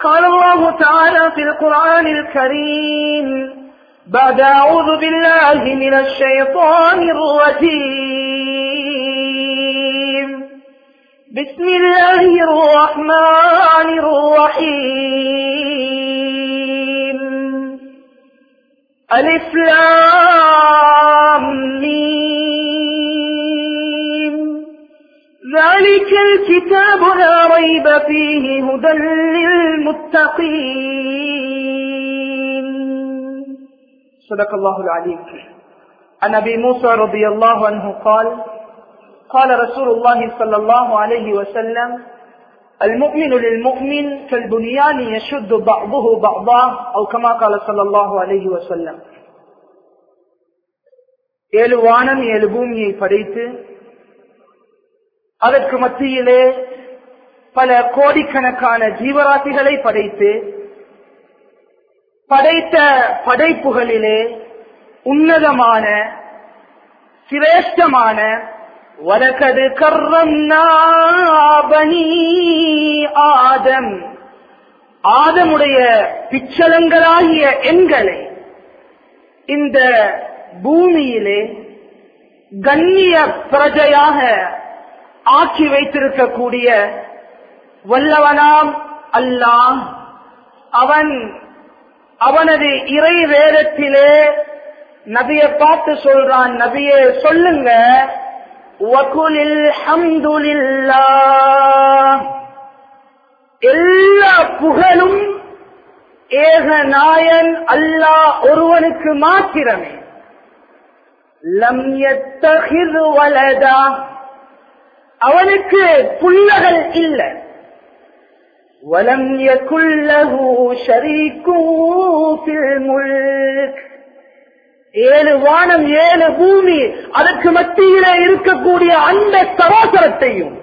قال الله تعالى في القرآن الكريم بعد أعوذ بالله من الشيطان الرجيم. بسم الله الرحمن الرحيم. ألف ذلك الكتاب لا ريب فيه هدى للمتقين صدق الله العليم عن ابي موسى رضي الله عنه قال قال رسول الله صلى الله عليه وسلم المؤمن للمؤمن كالبنيان يشد بعضه بعضا او كما قال صلى الله عليه وسلم ஏழு வானம் ஏழு பூமியை படைத்து அதற்கு மத்தியிலே பல கோடிக்கணக்கான ஜீவராசிகளை படைத்து படைத்த படைப்புகளிலே உன்னதமான சிரேஷ்டமான வலகது கர்ரம் ஆதம் ஆதமுடைய பிச்சலங்களாகிய எண்களை இந்த பூமியிலே கண்ணிய பிரஜையாக ஆக்கி வைத்திருக்கக்கூடிய வல்லவனாம் அல்லாஹ். அவன் அவனது இறை வேதத்திலே நபிய பார்த்து சொல்றான் நபியே சொல்லுங்க வகுலில் ஹம்துலில்லா எல்லா புகழும் ஏக நாயன் அல்லாஹ் ஒருவனுக்கு மாத்திரமே. லம் எத்தகிது வலதா. அவனுக்கு புள்ளகள் இல்லை ولم يكن له شريك في الملك ஏழு வானம் ஏழு பூமி அதற்கு மத்தியிலே இருக்கக்கூடிய அந்த சராசரத்தையும்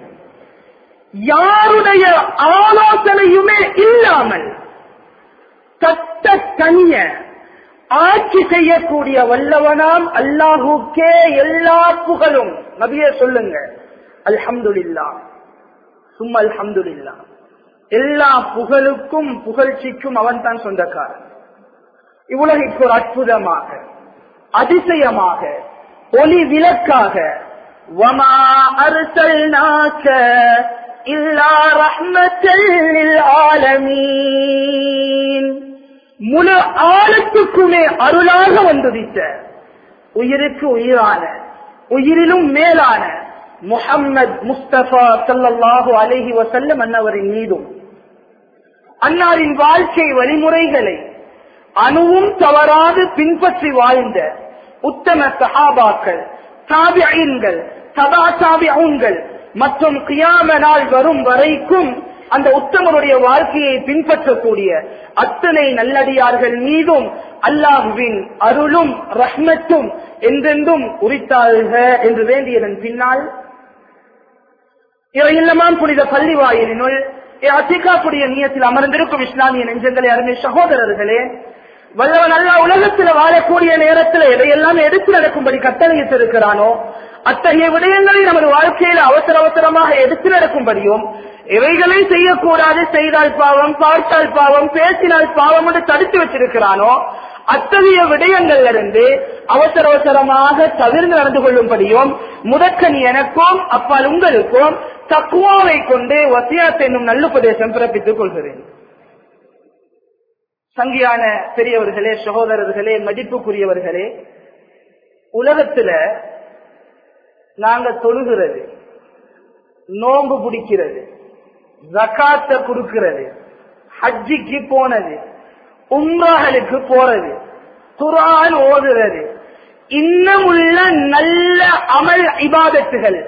யாருடைய ஆலோசனையுமே இல்லாமல் தட்ட தனிய ஆட்சி செய்யக்கூடிய வல்லவனாம் அல்லாஹுக்கே எல்லா புகழும் நபியே சொல்லுங்க அல்ஹம்துல்லா சும்மா அல்ஹம்துல்லா எல்லா புகழுக்கும் புகழ்ச்சிக்கும் அவன் தான் சொந்தக்காரன். இவ்வுலகிற்கு ஒரு அற்புதமாக அதிசயமாக ஒளி விளக்காக வமா முழு ஆழத்துக்குமே அருளாக வந்துவிட்ட. உயிருக்கு உயிரான உயிரிலும் மேலான முஹம்மது முஸ்தபா சல்லாஹு அலஹி வசல்லம் அன்னவரின் மீதும். அன்னாரின் வாழ்க்கை வழிமுறைகளை அணுவும் தவறாது பின்பற்றி வாழ்ந்த உத்தம சஹாபாக்கள் தாபியன்கள் சதா தாபியன்கள் மற்றும் கியாம நாள் வரும் வரைக்கும் அந்த உத்தமருடைய வாழ்க்கையை பின்பற்றக்கூடிய அத்தனை நல்லடியார்கள் மீதும் அல்லாஹுவின் அருளும் ரஹ்மத்தும் என்றென்றும் உரித்தாள்க என்று வேண்டியதன் பின்னால் இல்லமாம் புனித பள்ளி வாயிலினுள் அத்திகாப்புடைய நீயத்தில் அமர்ந்திருக்கும் இஸ்லாமிய நெஞ்சங்களே அருமை சகோதரர்களே வல்லவன் அல்லா உலகத்தில் வாழக்கூடிய நேரத்தில் எதையெல்லாம் எடுத்து நடக்கும்படி கட்டளையிட்டு இருக்கிறானோ அத்தகைய விடயங்களை நமது வாழ்க்கையில் அவசர அவசரமாக எடுத்து நடக்கும்படியும் இவைகளை செய்யக்கூடாது செய்தால் பாவம் பார்த்தால் பாவம் பேசினால் பாவம் என்று தடுத்து வச்சிருக்கிறானோ அத்தகைய விடயங்கள்ல இருந்து அவசர அவசரமாக தவிர்ந்து நடந்து கொள்ளும்படியும் முதற்கன் எனக்கும் அப்பால் உங்களுக்கும் தக்குவாவை கொண்டு வசியாத் என்னும் நல்லுபதேசம் பிறப்பித்துக் கொள்கிறேன். சங்கியான பெரியவர்களே சகோதரர்களே மதிப்புக்குரியவர்களே உலகத்துல நாங்க தொழுகிறது நோன்பு பிடிக்கிறது ஜக்காத்த கொடுக்கிறது ஹஜ்ஜிக்கு போனது உம்ராகளுக்கு போறது குரான் ஓதுறது இன்னும் உள்ள நல்ல அமல் இபாதத்துகள்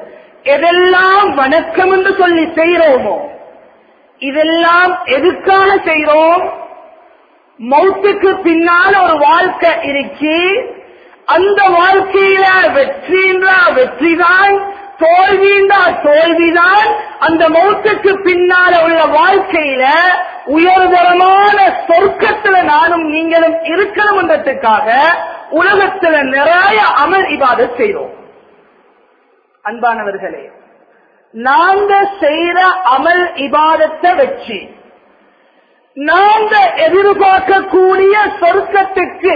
எதெல்லாம் வணக்கம் என்று சொல்லி செய்கிறோமோ இதெல்லாம் எதுக்காக செய்கிறோம்? மௌத்துக்கு பின்னால ஒரு வாழ்க்கை இருக்கு அந்த வாழ்க்கையில வெற்றின்றா வெற்றிதான் தோல்வின்றா தோல்விதான். அந்த மௌத்துக்கு பின்னால உள்ள வாழ்க்கையில உயர்தரமான சொர்க்கத்துல நானும் நீங்களும் இருக்கணும்ன்றதுக்காக உலகத்துல நிறைய அமல் இபாத செய்யறோம் அன்பானவர்களே நாங்க செய்யற அமல் இபாதத்தை வச்சு நாங்க எதிர்பார்க்கக்கூடிய சொர்க்கத்துக்கு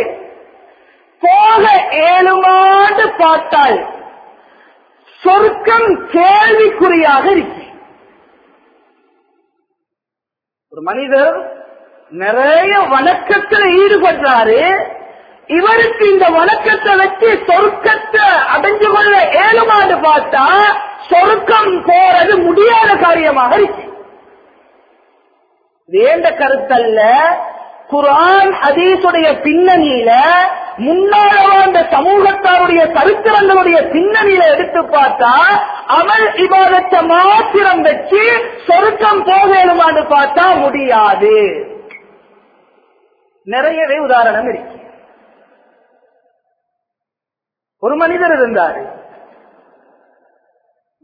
போக ஏழுமாண்டு பார்த்தால் சொர்க்கம் கேள்விக்குறியாக இருக்கு. ஒரு மனிதர் நிறைய வணக்கத்தில் ஈடுபடுறாரு. இவருக்கு இந்த வணக்கத்தை வச்சு சொர்க்கத்தை அடைஞ்சு கொள்ள ஏழுமாண்டு பார்த்தா சொர்க்கம் போறது முடியாத காரியமாக இருக்கு. வேண்ட கருத்தல்ல? குரான் அதீசுடைய பின்னணியில முன்னால வாழ்ந்த சமூகத்தாருடைய சரித்திரங்களுடைய பின்னணியில எடுத்து பார்த்தா அமல் இபாதத்தை மாத்திரம் வச்சு சொருக்கம் போகலுமான்னு பார்த்தா முடியாது. நிறையவே உதாரணம் இருக்கு. ஒரு மனிதர் இருந்தாரு.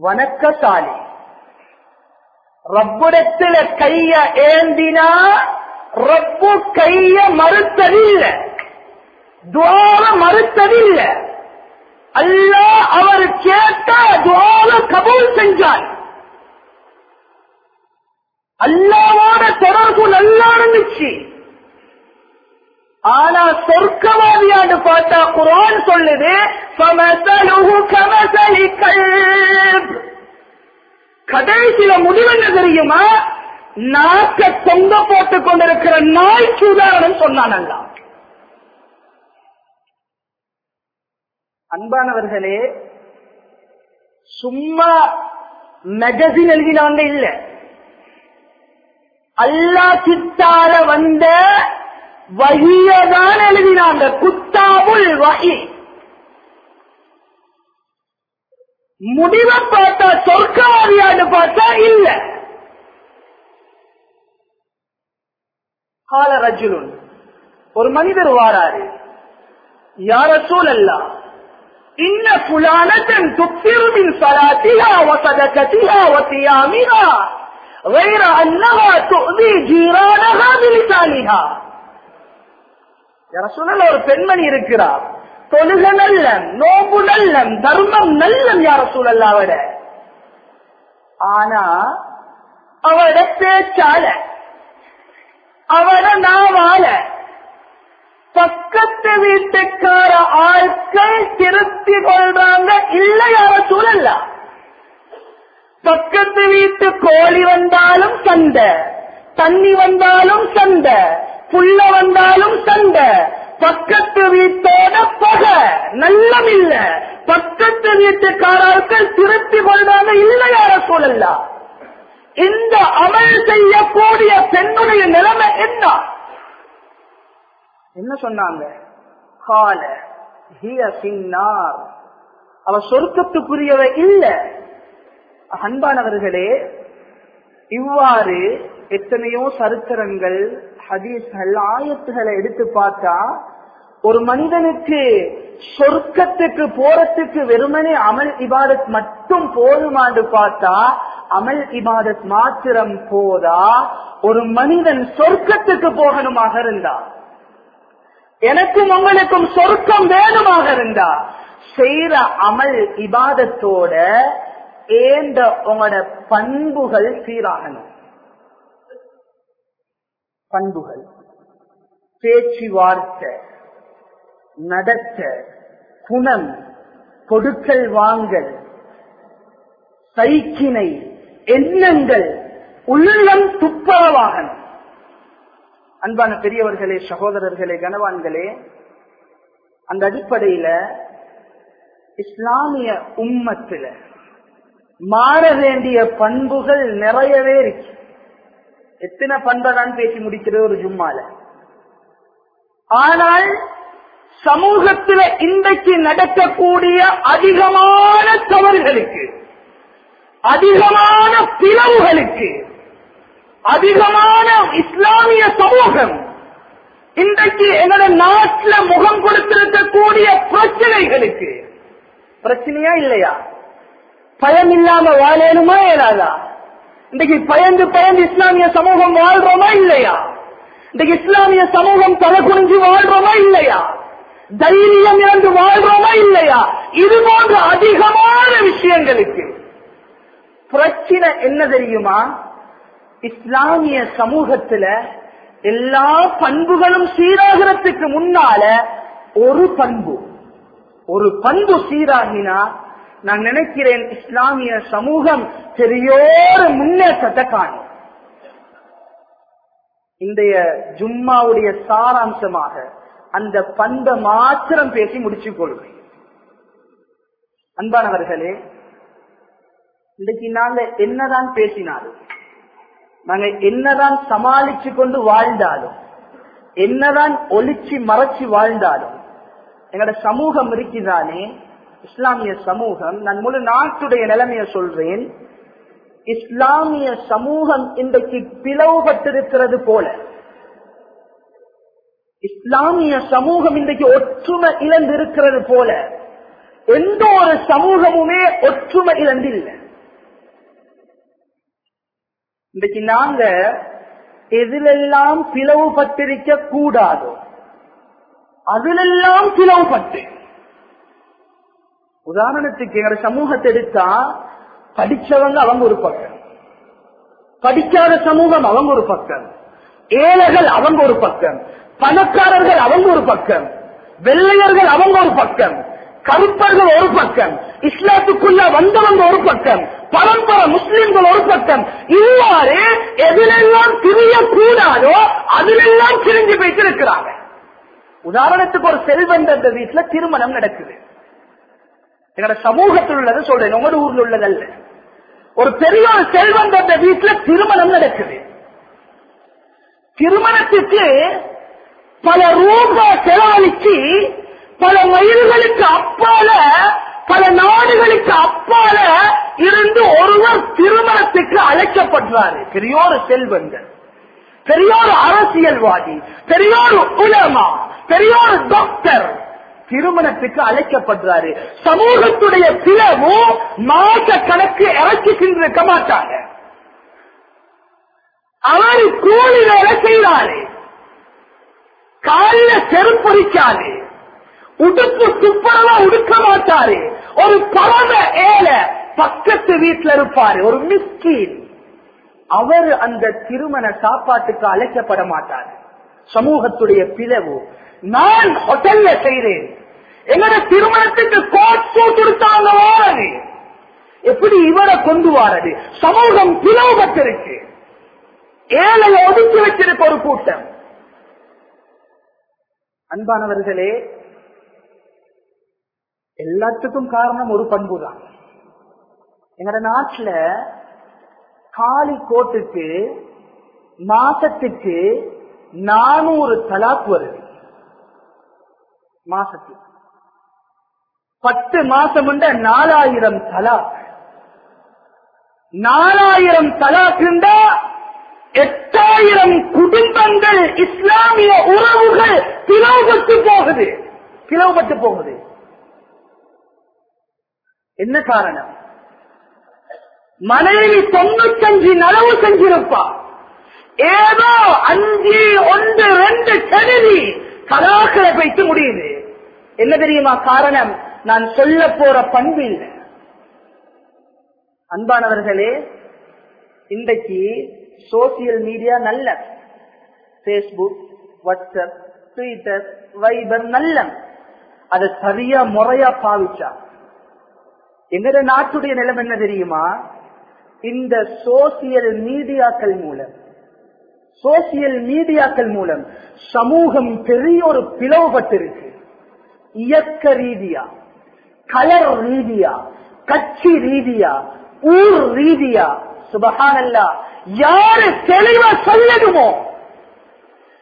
வணக்கசாலி. ரப்புடத்துல கைய ஏந்தினா ரப்பு கைய மறுத்ததில்லை. துவால மறுத்ததில்ல. அல்ல அவர் கேட்ட துவால கபூல் செஞ்சார். அல்லாவோட தொடர்பு நல்லா இருந்துச்சு. ஆனா சொர்க்கவாதியாண்டு பார்த்தா குரான் சொல்லுது கடைசியில முடிவு என்ன தெரியுமா? நாக்க தொங்க போட்டுக் கொண்டிருக்கிற நாய்க்கு உதாரணம் சொன்னான் அல்லா அன்பானவர்களே சும்மா மெகசின் எழுதினாங்க இல்ல. அல்லா சித்தார வந்த வகியதான் எழுதினாங்க. குத்தாபுல் வகி முடிவை பார்த்தா சொர்க்கவாதியான்னு பார்த்தா இல்ல. கால ரஜுலுன் ஒரு மனிதர் வாராரு. யார சூழல்லாம் إن فلانة تكثر من صلاتها وصدقتها وصيامها غير أنها تؤذي جيرانها بلسانها சொன்ன ஒரு பெண்மணி இருக்கிறார் தொழுக நல்லம் நோம்பு நல்லம் தர்மம் நல்லம் யார சூழல்ல அவட ஆனா அவட பேச்சால அவட நாவால பக்கத்து வீட்டுக்கார ஆட்கள் திருத்தி கொள்றாங்க இல்ல யார சூழல்ல. பக்கத்து வீட்டு கோழி வந்தாலும் சண்டை தண்ணி வந்தாலும் சண்டை புள்ள வந்தாலும் சண்டை பக்கத்து வீட்டோட பகை நல்லம் இல்ல. பக்கத்து வீட்டுக்காரர்கள் திருத்தி கொள்றாங்க இல்ல யார சூழல்ல. இந்த அமல் செய்யக்கூடிய பெண்ணுடைய நிலைமை என்ன? என்ன சொன்னாங்க? கால ஹிய சின்னார் அவ சொர்க்கத்துக்குரியவ இல்ல. அன்பானவர்களே இவ்வாறு எத்தனையோ சரித்திரங்கள் ஹதீஸ்கள் ஆயத்துகளை எடுத்து பார்த்தா ஒரு மனிதனுக்கு சொர்க்கத்துக்கு போறதுக்கு வெறுமனே அமல் இபாதத் மட்டும் போதுமாண்டு பார்த்தா அமல் இபாதத் மாத்திரம் போதா ஒரு மனிதன் சொர்க்கத்துக்கு போகணுமாக இருந்தா எனக்கும் உங்களுக்கும் சொர்க்கம் வேணுமாக இருந்தா செய்யற அமல் இபாதத்தோட ஏந்த உங்களோட பண்புகள் சீராகணும். பண்புகள். பேச்சுவார்த்தை நடத்த குணம் கொடுக்கல் வாங்கல் சைக்கினை எண்ணங்கள் உள்ளம் துப்பரவாகணும். அன்பான பெரியவர்களே சகோதரர்களே கனவான்களே அந்த அடிப்படையில இஸ்லாமிய உம்மத்துல மாற வேண்டிய பண்புகள் நிறையவே இருக்கு. எத்தனை பண்பை தான் பேசி முடிக்கிறது ஒரு ஜும்மால. ஆனால் சமூகத்தில் இன்றைக்கு நடக்கக்கூடிய அதிகமான தவறுகளுக்கு அதிகமான பிளவுகளுக்கு அதிகமான இஸ்லாமிய சமூகம் இன்றைக்கு எங்களோட நாட்டில் முகம் கொடுத்திருக்கக்கூடிய பிரச்சனைகளுக்கு பிரச்சனையா இல்லையா? பயம் இல்லாம வாழணுமா இயலாதா? இன்றைக்கு பயந்து பயந்து இஸ்லாமிய சமூகம் வாழ்றோமா இல்லையா? இன்றைக்கு இஸ்லாமிய சமூகம் தலை குனிஞ்சு வாழ்றோமா இல்லையா? தைரியம் இழந்து வாழ்றோமா இல்லையா? இது போன்ற அதிகமான விஷயங்களுக்கு பிரச்சனை என்ன தெரியுமா? இஸ்லாமிய சமூகத்துல எல்லா பண்புகளும் சீராகிறதுக்கு முன்னால ஒரு பண்பு. ஒரு பண்பு சீராகினா நான் நினைக்கிறேன் இஸ்லாமிய சமூகம் பெரியோர முன்னேற்றத்தை காணும். இன்றைய ஜும்மாவுடைய சாராம்சமாக அந்த பண்பை மாத்திரம் பேசி முடிச்சுக் கொள்வேன். அன்பானவர்களே இன்றைக்கு நாங்க என்னதான் பேசினாலும் நாங்க என்னதான் சமாளிச்சு கொண்டு வாழ்ந்தாலும் என்னதான் ஒளிச்சு மறைச்சு வாழ்ந்தாலும் எங்களோட சமூகம் இருக்குதானே? இஸ்லாமிய சமூகம் நான் முழு நாட்டுடைய நிலைமைய சொல்றேன். இஸ்லாமிய சமூகம் இன்றைக்கு பிளவுபட்டிருக்கிறது போல இஸ்லாமிய சமூகம் இன்றைக்கு ஒற்றுமை இழந்து இருக்கிறது போல எந்த ஒரு சமூகமுமே ஒற்றுமை இழந்து இல்லை இன்றைக்கு நாங்க எதிலெல்லாம் பிளவுபட்டிருக்க கூடாதோ அதிலெல்லாம் பிளவுபட்டு. உதாரணத்துக்கு எங்க சமூகத்தை எடுத்தா படிச்சவங்க அவங்க ஒரு பக்கம். படிக்காத சமூகம் அவங்க ஒரு பக்கம். ஏழைகள் அவங்க ஒரு பக்கம். பணக்காரர்கள் அவங்க ஒரு பக்கம். வெள்ளையர்கள் அவங்க ஒரு பக்கம். கருப்பர்கள் ஒரு பக்கம் இஸ்லாத்துக்குள்ள வந்தவங்க ஒரு பக்கம் பரம்பரை முஸ்லிம்கள் ஒரு பக்கம். இவ்வாறு எதிலெல்லாம் திரியக்கூடாதோ அதிலெல்லாம் திரிஞ்சு வைத்திருக்கிறாங்க. உதாரணத்துக்கு ஒரு செல்வந்த வீட்டுல திருமணம் நடக்குது. எங்களோட சமூகத்தில் உள்ளது சொல்றேன் உங்களோட ஊர்ல உள்ளதல்ல. ஒரு பெரிய ஒரு செல்வந்த வீட்டுல திருமணம் நடக்குது. திருமணத்துக்கு பல ரூபாய் செலவழிச்சு பல மைல்களுக்கு அப்பால பல நாடுகளுக்கு அப்பால இருந்து ஒருவர் திருமணத்துக்கு அழைக்கப்படுறாரு பெரியோரு செல்வங்கள். பெரியோரு அரசியல்வாதி. பெரியோரு உலமா. பெரியோரு டாக்டர் திருமணத்துக்கு அழைக்கப்படுறாரு சமூகத்துடைய பிளவும் மாச கணக்கு இறக்கி சென்றிருக்க மாட்டாங்க. அவர் கூலி வேலை செய்யறாரு காலில செருப்பொறிக்காது உடுப்பு துப்புரவா உடுக்க மாட்டாரு. ஒரு பரம ஏழை பக்கத்து வீட்டுல இருப்பாரு. ஒரு மிஸ்கீன். அவர் அந்த திருமண சாப்பாட்டுக்கு அழைக்கப்பட மாட்டார். சமூகத்துடைய பிளவு. நான் ஹோட்டல்ல செய்தேன். என்னோட திருமணத்துக்கு கோட் சூட் கொடுத்தாங்க வாரது எப்படி இவரை கொண்டு வாரது? சமூகம் பிளவுபட்டிருக்கு ஏழை ஒதுக்கி வச்சிருக்க ஒரு கூட்டம். அன்பானவர்களே எல்லாத்துக்கும் காரணம் ஒரு பண்பு தான் எங்கட நாட்டுல காலி கோட்டுக்கு மாசத்துக்கு நானூறு தலாக் வருது. மாசத்துக்கு பத்து மாசம் நாலாயிரம் தலாக். நாலாயிரம் தலாக் இருந்தா எட்டாயிரம் குடும்பங்கள் இஸ்லாமிய உறவுகள் பிளவுபட்டு போகுது. பிளவுபட்டு போகுது. என்ன காரணம்? மனைவி தொண்ணூத்தஞ்சு நனவு செஞ்சிருப்பா. ஏதோ அஞ்சு ஒன்று ரெண்டு கருதி கலாக்களை வைத்து முடியுது. என்ன தெரியுமா காரணம்? நான் சொல்ல போற பண்பு இல்லை. அன்பானவர்களே இன்றைக்கு சோசியல் மீடியா நல்ல. பேஸ்புக் வாட்ஸ்அப் ட்விட்டர் வைபர் நல்ல. அதை சரியா முறையா பாவிச்சா. எங்கட நாட்டுடைய நிலம் என்ன தெரியுமா? இந்த சோசியல் மீடியாக்கள் மூலம். சோசியல் மீடியாக்கள் மூலம். சமூகம் பெரிய ஒரு பிளவுபட்டிருக்கு. இயக்க ரீதியா கலர் ரீதியா கட்சி ரீதியா ஊர் ரீதியா சுபகானல்லா யாரு தெளிவா சொல்லணுமோ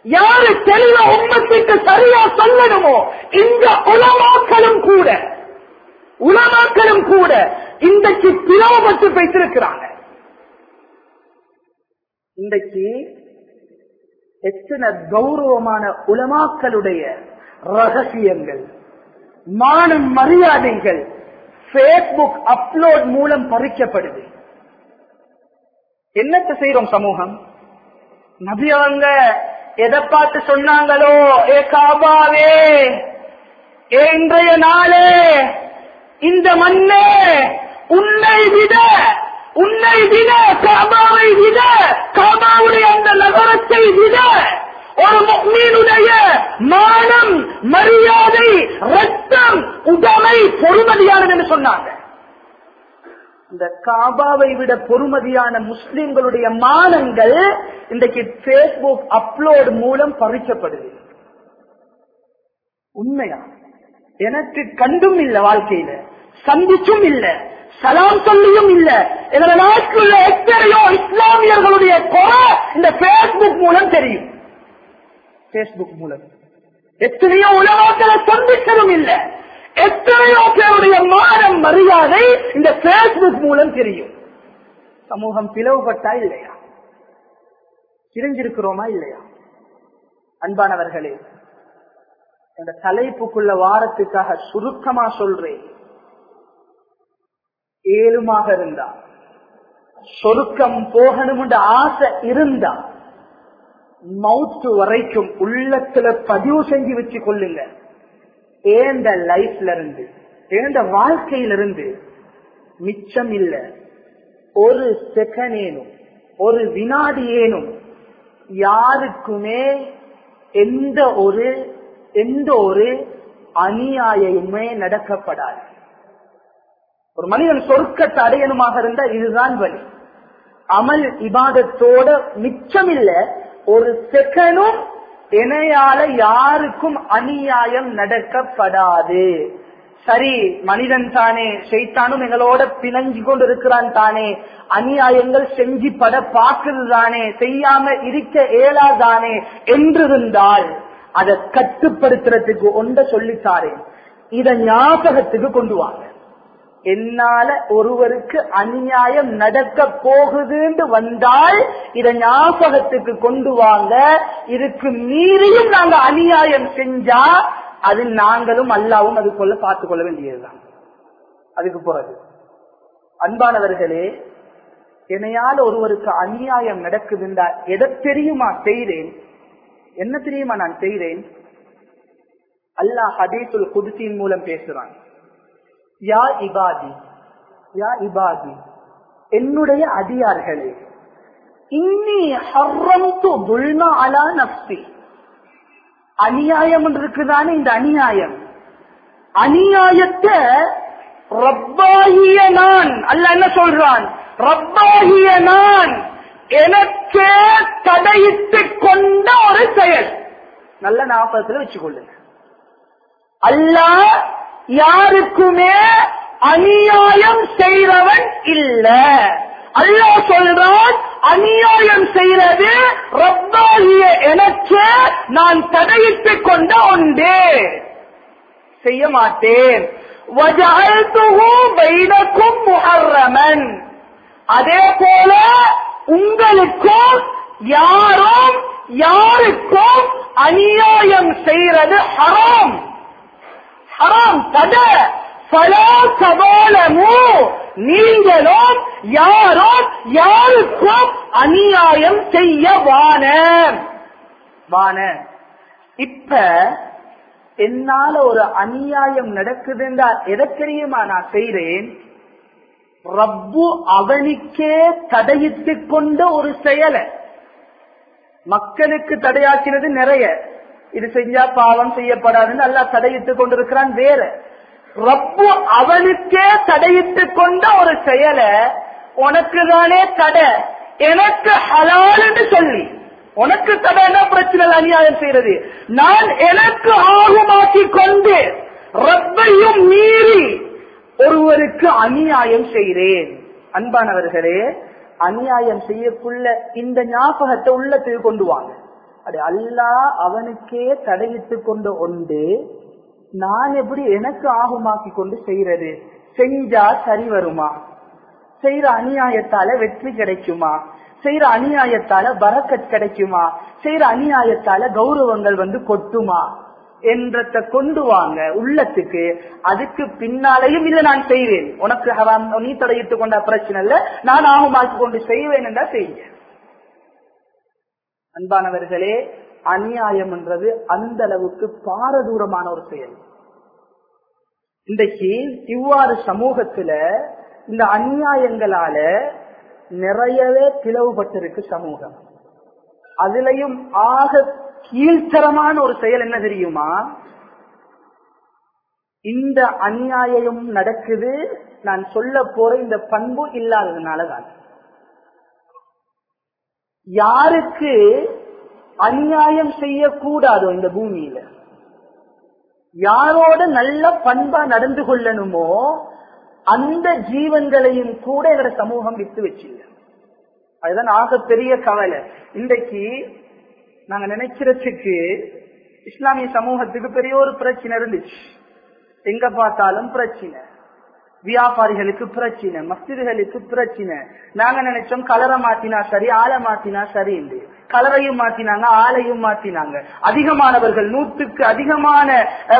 யாரு தெளிவா உண்மத்துக்கு சரியா சொல்லணுமோ இந்த உலமாக்களும் கூட உலமாக்களும் கூட இன்றைக்கு பிளவுபட்டு பேசிருக்கிறாங்க இன்றைக்கு எத்தனை கௌரவமான உலமாக்களுடைய ரகசியங்கள் மானம் மரியாதைகள் பேஸ்புக் அப்லோட் மூலம் பறிக்கப்படுது. என்னத்த செய்யறோம் சமூகம்? நபி அவங்க எதை பார்த்து சொன்னாங்களோ ஏ காபாவே ஏ இன்றைய நாளே இந்த மண்ணே உன்னை விட உன்னை விட காபாவை விட காபாவுடைய அந்த நகரத்தை விட ஒரு மீனுடைய மானம் மரியாதை ரத்தம் உடமை பொறுமதியானது என்று சொன்னாங்க. இந்த காபாவை விட பொறுமதியான முஸ்லிம்களுடைய மானங்கள் இன்றைக்கு பேஸ்புக் அப்லோடு மூலம் பறிக்கப்படுது உண்மையா? எனக்கு கண்டும் இல்ல வாழ்க்கையில சந்திச்சும் இல்ல சலாம் சொல்லியும் இல்ல. எனது நாட்டில் உள்ள எத்தனையோ இஸ்லாமியர்களுடைய குறை இந்த பேஸ்புக் மூலம் தெரியும். பேஸ்புக் மூலம். எத்தனையோ உலகங்களை சந்திச்சதும் இல்ல. எத்தனையோ பேருடைய மானம் மரியாதை இந்த பேஸ்புக் மூலம் தெரியும். சமூகம் பிளவுபட்டா இல்லையா? பிரிஞ்சிருக்கிறோமா இல்லையா? அன்பானவர்களே இந்த தலைப்புக்குள்ள வாரத்துக்காக சுருக்கமா சொல்றேன். ஏழுமாக இருந்தா சொருக்கம் போகணும்ன்ற ஆசை இருந்தா மவுத்து வரைக்கும் உள்ளத்துல பதிவு செஞ்சு வச்சு கொள்ளுங்க. ஏந்த லைஃப்ல இருந்து ஏந்த வாழ்க்கையிலிருந்து மிச்சம் இல்ல. ஒரு செகண்ட் ஏனும் ஒரு வினாடி ஏனும் யாருக்குமே எந்த ஒரு எந்த ஒரு அநியாயமுமே நடக்கப்படாது. ஒரு மனிதன் சொர்க்கத்தை அடையணுமாக இருந்தால் இதுதான் வழி. அமல் இபாதத்தோட மிச்சம் இல்ல ஒரு செகனும் இணையால யாருக்கும் அநியாயம் நடக்கப்படாது. சரி மனிதன் தானே செய்தானும் எங்களோட பிணஞ்சு கொண்டு இருக்கிறான் தானே அநியாயங்கள் செஞ்சு பட பார்க்கிறது தானே செய்யாம இருக்க இயலாதானே என்றிருந்தால் அதை கட்டுப்படுத்துறதுக்கு ஒன்ற சொல்லித்தாரேன் இத ஞாபகத்துக்கு கொண்டு வாங்க. என்னால ஒருவருக்கு அநியாயம் நடக்க போகுதுன்னு வந்தால் இத ஞாபகத்துக்கு கொண்டு வாங்க. இதுக்கு மீறியும் நாங்க அநியாயம் செஞ்சா அது நாங்களும் அல்லாவும் அதுக்குள்ள பார்த்துக் கொள்ள வேண்டியதுதான். அதுக்கு போறது அன்பானவர்களே என்னையால ஒருவருக்கு அநியாயம் நடக்குதுண்டா? எதை தெரியுமா செய்கிறேன் என்ன தெரியுமா நான் செய்கிறேன் அல்லாஹ் ஹதீசுல் குதிசின் மூலம் பேசுறான். யா இபாதி யா இபாதி என்னுடைய அடியார்களே இன்னி ஹர்ரம்து துல்மா அலா நப்சி அநியாயம் இருக்குதானே இந்த அநியாயம்? அநியாயத்தை ரப்பாகிய நான் அல்ல என்ன சொல்றான்? ரப்பாகிய நான். எனக்கே தடையிட்டுக் கொண்ட ஒரு செயல். நல்ல ஞாபகத்தில் வச்சுக்கொள்ளுங்க. அல்ல யாருக்குமே அநியாயம் செய்கிறவன் இல்ல. அல்லா சொல்றான் அநியாயம் செய்யறது ரப்பாகிய எனக்கு நான் தடையிட்டுக் கொண்ட ஒன்று. செய்ய மாட்டேன். அதே போல உங்களுக்கும் யாரும் யாருக்கும் அநியாயம் செய்யறது ஹராம். ஹராம். தட பலா நீங்களும் யாரும் யாருக்கும் அநியாயம் செய்ய வான. வான. இப்ப என்னால ஒரு அநியாயம் நடக்குதுன்றா எதை தெரியுமா நான் செய்றேன்? ரப்பு அவனுக்கே தடையிட்டுக் கொண்ட ஒரு செயலை. மக்களுக்கு தடையாக்கிறது நிறைய. இது செஞ்சா பாவம் செய்யப்படாதுன்னு அல்லா தடையிட்டுக் கொண்டிருக்கிறான் வேற. ரப்பு அவனுக்கே தடையிட்டுக் கொண்ட ஒரு செயலை உனக்கு தானே தடை. எனக்கு ஹலால்னு சொல்லி. உனக்கு தடைனா பிரச்சனை இல்லை, அநியாயம் செய்யறது. நான் எனக்கு ஆர்வமாக்கி கொண்டு ரப்பையும் மீறி ஒருவருக்கு அநியாயம் செய்கிறேன். அன்பானவர்களே அநியாயம் செய்யக்குள்ள இந்த ஞாபகத்தை உள்ளத்துக்கு கொண்டு வாங்க. அது அல்லா அவனுக்கே தடையிட்டு கொண்டு ஒன்று நான் எப்படி எனக்கு ஆகுமாக்கி கொண்டு செய்யறது செஞ்சா சரி வருமா? செய்யற அநியாயத்தால வெற்றி கிடைக்குமா? செய்யற அநியாயத்தால பரக்கத் கிடைக்குமா? செய்யற அநியாயத்தால கௌரவங்கள் வந்து கொட்டுமா? என்றத கொண்டு வாங்க உள்ளத்துக்கு அதுக்கு பின்னாலையும் இதை நான் செய்வேன். உனக்கு ஹராம் நீ தடையிட்டுக் கொண்ட பிரச்சனை இல்ல நான் ஆகமாக்கி கொண்டு செய்வேன் என்றா செய்ய அன்பானவர்களே அநியாயம் என்றது அந்த அளவுக்கு பாரதூரமான ஒரு செயல். இன்றைக்கு இவ்வாறு சமூகத்துல இந்த அநியாயங்களால நிறையவே பிளவுபட்டிருக்கு சமூகம். அதுலயும் ஆக கீழ்த்தரமான ஒரு செயல் என்ன தெரியுமா? இந்த அநியாயம் நடக்குது நான் சொல்ல போற இந்த பண்பு இல்லாததுனாலதான் யாருக்கு அநியாயம் செய்யக்கூடாதோ இந்த பூமியில? யாரோட நல்ல பண்பா நடந்து கொள்ளணுமோ அந்த ஜீவன்களையும் கூட எங்களோட சமூகம் விட்டு வச்சில்ல அதுதான் ஆக பெரிய கவலை. இன்றைக்கு நாங்க நினைக்கிறதுக்கு இஸ்லாமிய சமூகத்துக்கு பெரிய ஒரு பிரச்சனை இருந்துச்சு. எங்க பார்த்தாலும் பிரச்சனை. வியாபாரிகளுக்கு பிரச்சனை மஸ்திதுகளுக்கு பிரச்சனை. நாங்க நினைச்சோம் கலரை மாத்தினா சரி ஆளை மாத்தினா சரி கலரையும் மாத்தினாங்க ஆளையும் மாத்தினாங்க. அதிகமானவர்கள் நூற்றுக்கு அதிகமான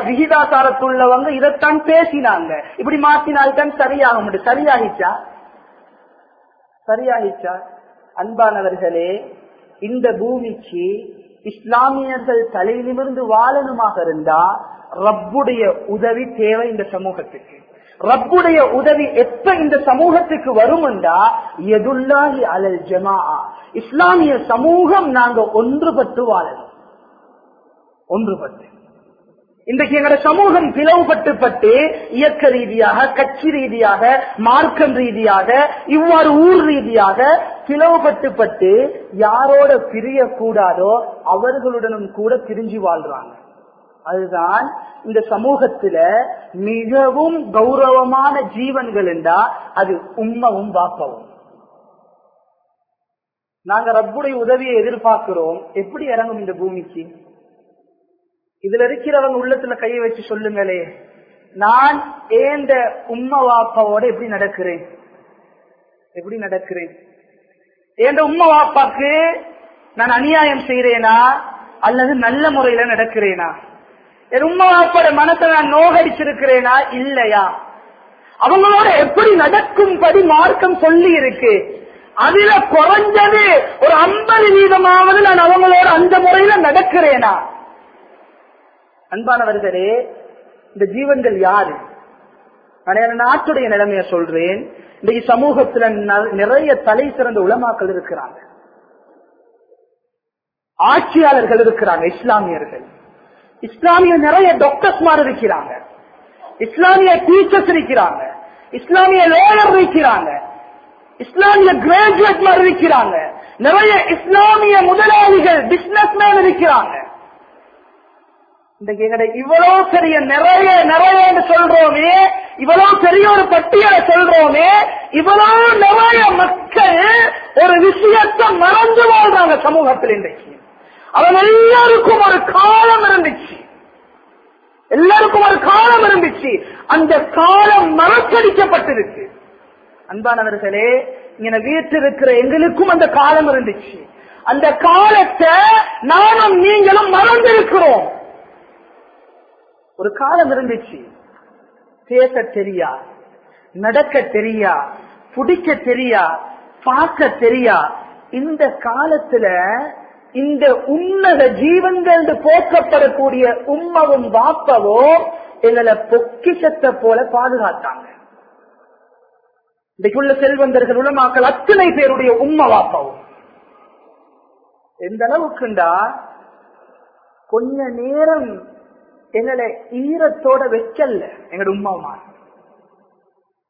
விகிதாசாரத்துள்ளவங்க இதைத்தான் பேசினாங்க. இப்படி மாத்தினால்தான் சரியாக முடியும். சரியாகிச்சா சரியாகிச்சா அன்பானவர்களே இந்த பூமிக்கு இஸ்லாமியர்கள் தலை நிமிர்ந்து வாழணுமாக இருந்தா ரப்புடைய உதவி தேவை இந்த சமூகத்துக்கு. ரப்புடைய உதவி எப்ப இந்த சமூகத்துக்கு வரும்டா எதுல்லாஹி அலல் ஜமா இஸ்லாமிய சமூகம் நாங்க ஒன்றுபட்டு வாழணும். ஒன்றுபட்டு. இன்றைக்கு எங்களோட சமூகம் பிளவுபட்டுப்பட்டு இயக்க ரீதியாக கட்சி ரீதியாக மார்க்கம் ரீதியாக இவ்வாறு ஊர் ரீதியாக பிளவுபட்டுப்பட்டு யாரோட பிரிய கூடாதோ அவர்களுடனும் கூட பிரிஞ்சு வாழ்றாங்க. அதுதான் இந்த சமூகத்துல மிகவும் கௌரவமான ஜீவன்கள் என்றா அது உம்மவும் பாப்பவும். நாங்க ரப்புடைய உதவியை எதிர்பார்க்கிறோம். எப்படி இறங்கும் இந்த பூமிக்கு? இதுல இருக்கிறவங்க உள்ளத்துல கையை வச்சு சொல்லுங்களே. நான் ஏந்த உம்ம வாப்பாவோட எப்படி நடக்கிறேன்? எப்படி நடக்கிறேன்? என் உம்மா வாப்பாக்கு நான் அநியாயம் செய்யறேனா அல்லது நல்ல முறையில நடக்கிறேனா? என் உம்மா வாப்போட மனத்தை நான் நோகடிச்சிருக்கிறேனா? இல்லையா? அவங்களோட எப்படி நடக்கும்படி மார்க்கம் சொல்லி இருக்கு அதுல குறைஞ்சது ஒரு ஐம்பது வீதமாவது நான் அவங்களோட அந்த முறையில நடக்கிறேனா? அன்பானவர்களே இந்த ஜீவன்கள் யாரு? நான் நாட்டுடைய நிலைமைய சொல்றேன். இந்த சமூகத்துல நிறைய தலை சிறந்த உலமாக்கள் இருக்கிறாங்க. ஆட்சியாளர்கள் இருக்கிறாங்க இஸ்லாமியர்கள். இஸ்லாமிய நிறைய டாக்டர்ஸ்மார் இருக்கிறாங்க. இஸ்லாமிய டீச்சர்ஸ் இருக்கிறாங்க. இஸ்லாமிய லேயர் இருக்கிறாங்க. இஸ்லாமிய கிராஜுவேட் மாதிரி இருக்கிறாங்க. நிறைய இஸ்லாமிய முதலாளிகள் பிசினஸ் மேன் இருக்கிறாங்க. இவ்வளவு பெரிய நிறைய நிறைய சொல்றோமே இவ்வளவு பெரிய ஒரு பட்டியலை சொல்றோமே இவ்வளவு நிறைய மக்கள் ஒரு விஷயத்தை மறந்து வாழ்றாங்க சமூகத்தில் இன்றைக்கு. அவன் எல்லாருக்கும் ஒரு காலம் இருந்துச்சு. எல்லாருக்கும் ஒரு காலம் இருந்துச்சு. அந்த காலம் மறக்கடிக்கப்பட்டிருக்கு. அன்பானவர்களே இங்க வீட்டு இருக்கிற எங்களுக்கும் அந்த காலம் இருந்துச்சு. அந்த காலத்தை நானும் நீங்களும் மறந்திருக்கிறோம். ஒரு காலம் இருந்துச்சு. பேச தெரியா? நடக்க தெரியா? பிடிக்க தெரியா? பார்க்க தெரியா? இந்த காலத்துல இந்த உன்னத ஜீவன்கள் போக்கப்படக்கூடிய உம்மவும் வாப்பவோ எங்களை பொக்கிஷத்தை போல பாதுகாத்தாங்க. இன்றைக்குள்ள செல்வந்தர்கள் உலமாக்கள் அத்தனை பேருடைய உம்ம வாப்பவும். எந்த அளவுக்குண்டா? கொஞ்ச நேரம் எங்களை ஈரத்தோட வைக்கல எங்களோட உமாமா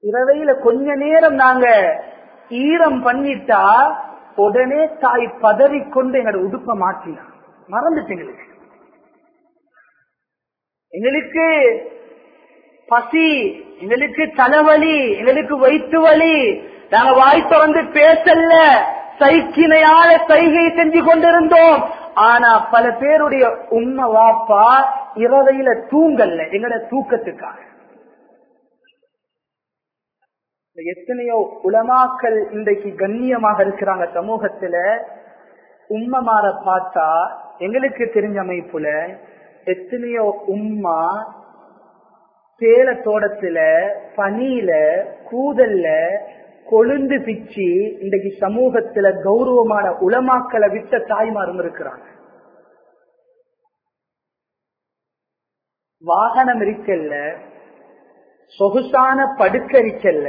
இரவையில கொஞ்ச நேரம் நாங்க ஈரம் பண்ணிட்டா உடனே தாய் பதறிக்கொண்டு எங்களோட உடுப்ப மாற்றினா மறந்துட்டு எங்களுக்கு எங்களுக்கு பசி எங்களுக்கு தலைவலி எங்களுக்கு வயிற்று வலி நாங்க வாய் திறந்து பேசல சைக்கிணையால சைகை செஞ்சு கொண்டிருந்தோம். ஆனா பல பேருடைய உண்மை வாப்பா இரவையில தூங்கல்ல எங்கட தூக்கத்துக்காக. எத்தனையோ உலமாக்கள் இன்றைக்கு கண்ணியமாக இருக்கிறாங்க சமூகத்துல. உம்மமார பார்த்தா எங்களுக்கு தெரிஞ்ச அமைப்புல எத்தனையோ உம்மா சேல தோட்டத்துல பனியில கூதல்ல கொழுந்து பிச்சு இன்றைக்கு சமூகத்துல கௌரவமான உலமாக்களை விட்ட தாய்மாரும் இருக்கிறாங்க. வாகனம் இருக்கல்ல சொகுசான படுக்க இருக்கல்ல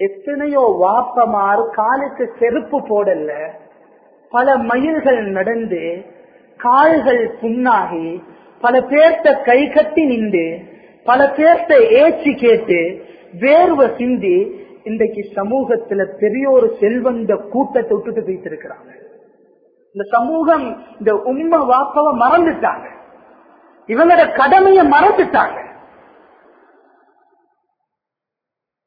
எத்தனையோ வாப்பமாறு காலுக்கு செருப்பு போடல பல மயில்கள் நடந்து கால்கள் புண்ணாகி பல பேர்த்த கை கட்டி நின்று பல பேர்த்த ஏச்சி கேட்டு வேர்வை சிந்தி இன்றைக்கு சமூகத்துல பெரிய ஒரு செல்வந்த கூட்டத்தை விட்டுட்டு வைத்திருக்கிறாங்க இந்த சமூகம் இந்த உண்மை வாப்பவ மறந்துட்டாங்க. இவங்களோட கடமையை மறந்துட்டாங்க.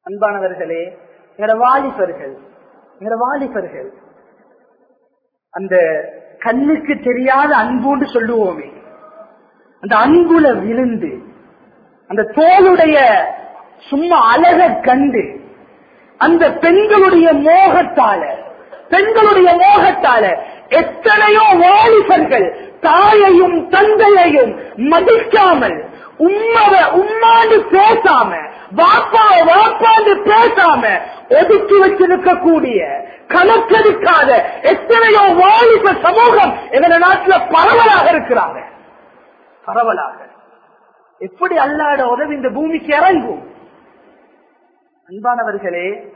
அன்பானவர்களே எங்களோட வாலிபர்கள் எங்களோட வாலிபர்கள் அந்த கண்ணுக்கு தெரியாத அன்புன்னு சொல்லுவோமே அந்த அன்புல விழுந்து அந்த தோளுடைய சும்மா அழக கண்டு அந்த பெண்களுடைய மோகத்தால பெண்களுடைய மோகத்தால எத்தனையோ வாலிபர்கள் தாயையும் தந்தையையும் மதிக்காமல் உம்மவ உம்மாண்டு பேசாம வாப்பா வாப்பாண்டு பேசாம ஒதுக்கி வச்சிருக்கக்கூடிய கணக்கெடுக்காத எத்தனையோ வாலிப சமூகம் எங்க நாட்டுல பரவலாக இருக்கிறாங்க. பரவலாக. எப்படி அல்லாட உதவி இந்த பூமிக்கு இறங்கும்? அன்பானவர்களே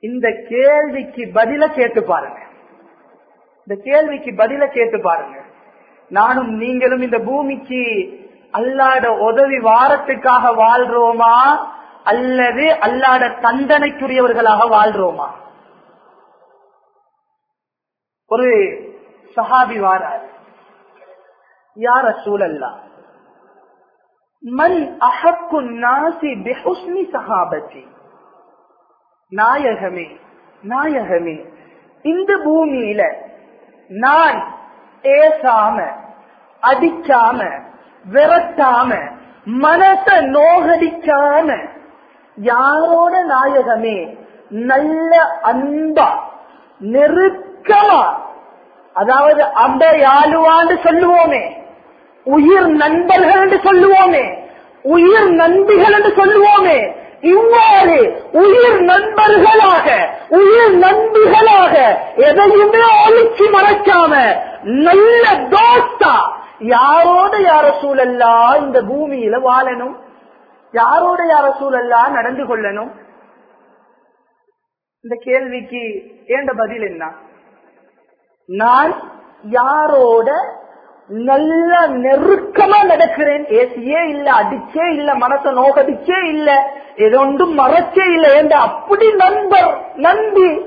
இந்த கேள்விக்கு பதில கேட்டு பாருங்க. இந்த கேள்விக்கு பதில கேட்டு பாருங்க. நானும் நீங்களும் இந்த பூமிக்கு அல்லாட உதவி வாரத்துக்காக வாழ்றோமா? அல்லது அல்லாட தண்டனைக்குரியவர்களாக வாழ்றோமா? ஒரு சஹாபி வாரார். யார சூழல்லாம் மல் அஹக்கு நாசி பிஹுஸ்னி சஹாபத்தி. நாயகமே நாயகமே இந்த பூமியில நான் ஏசாம அடிக்காம விரட்டாம மனச நோகடிக்காம யாரோட நாயகமே நல்ல அன்பா நெருக்கமா அதாவது அம்பையாளுவான்னு சொல்லுவோமே உயிர் நண்பர்கள் என்று சொல்லுவோமே. உயிர் நண்பிகள் என்று சொல்லுவோமே. இவ்வாறு உயிர் நண்பர்களாக உயிர் நண்பிகளாக எதையுமே ஒழிச்சு மறைக்காம நல்ல தோஸ்தா. யாரோட யார சூழல்லா இந்த பூமியில வாழணும்? யாரோட யார சூழல்லா நடந்து கொள்ளணும்? இந்த கேள்விக்கு ஏண்ட பதில் என்ன? நான் யாரோட நல்ல நெருக்கமா நடக்கிறேன். ஏசியே இல்ல அடிச்சே இல்ல மனச நோகடிச்சே இல்ல எதொன்றும் மறைச்சே இல்ல. என்ற அப்படி நண்பர் நம்பி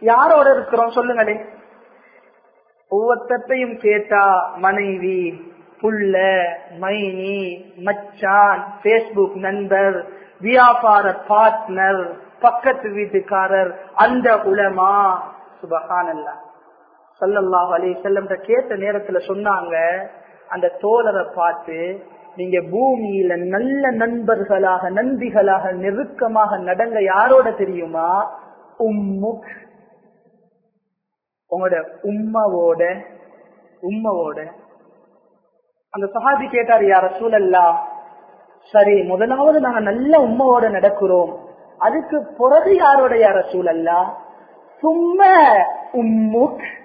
யாரோட இருக்கிறோம் சொல்லுங்களே. ஒவ்வொருத்தையும் கேட்டா மனைவி புள்ள மைனி மச்சான் பேஸ்புக் நண்பர் வியாபார பார்ட்னர் பக்கத்து வீட்டுக்காரர் அந்த உலமா. சுபகானல்லா. சல்லல்லாஹ் அலி செல்லம் கேட்ட நேரத்துல சொன்னாங்க அந்த தோழரை பார்த்து நீங்க பூமியில நல்ல நண்பர்களாக நண்பிகளாக நெருக்கமாக நடங்க யாரோட தெரியுமா? உம்மு உங்களோட உம்மாவோட உம்மாவோட. அந்த சஹாபி கேட்டார் யார சூழல்லா சரி முதலாவது நாங்க நல்ல உம்மாவோட நடக்கிறோம். அதுக்கு பிறகு யாரோட யார சூழல்லா சும்மா உம்முக்.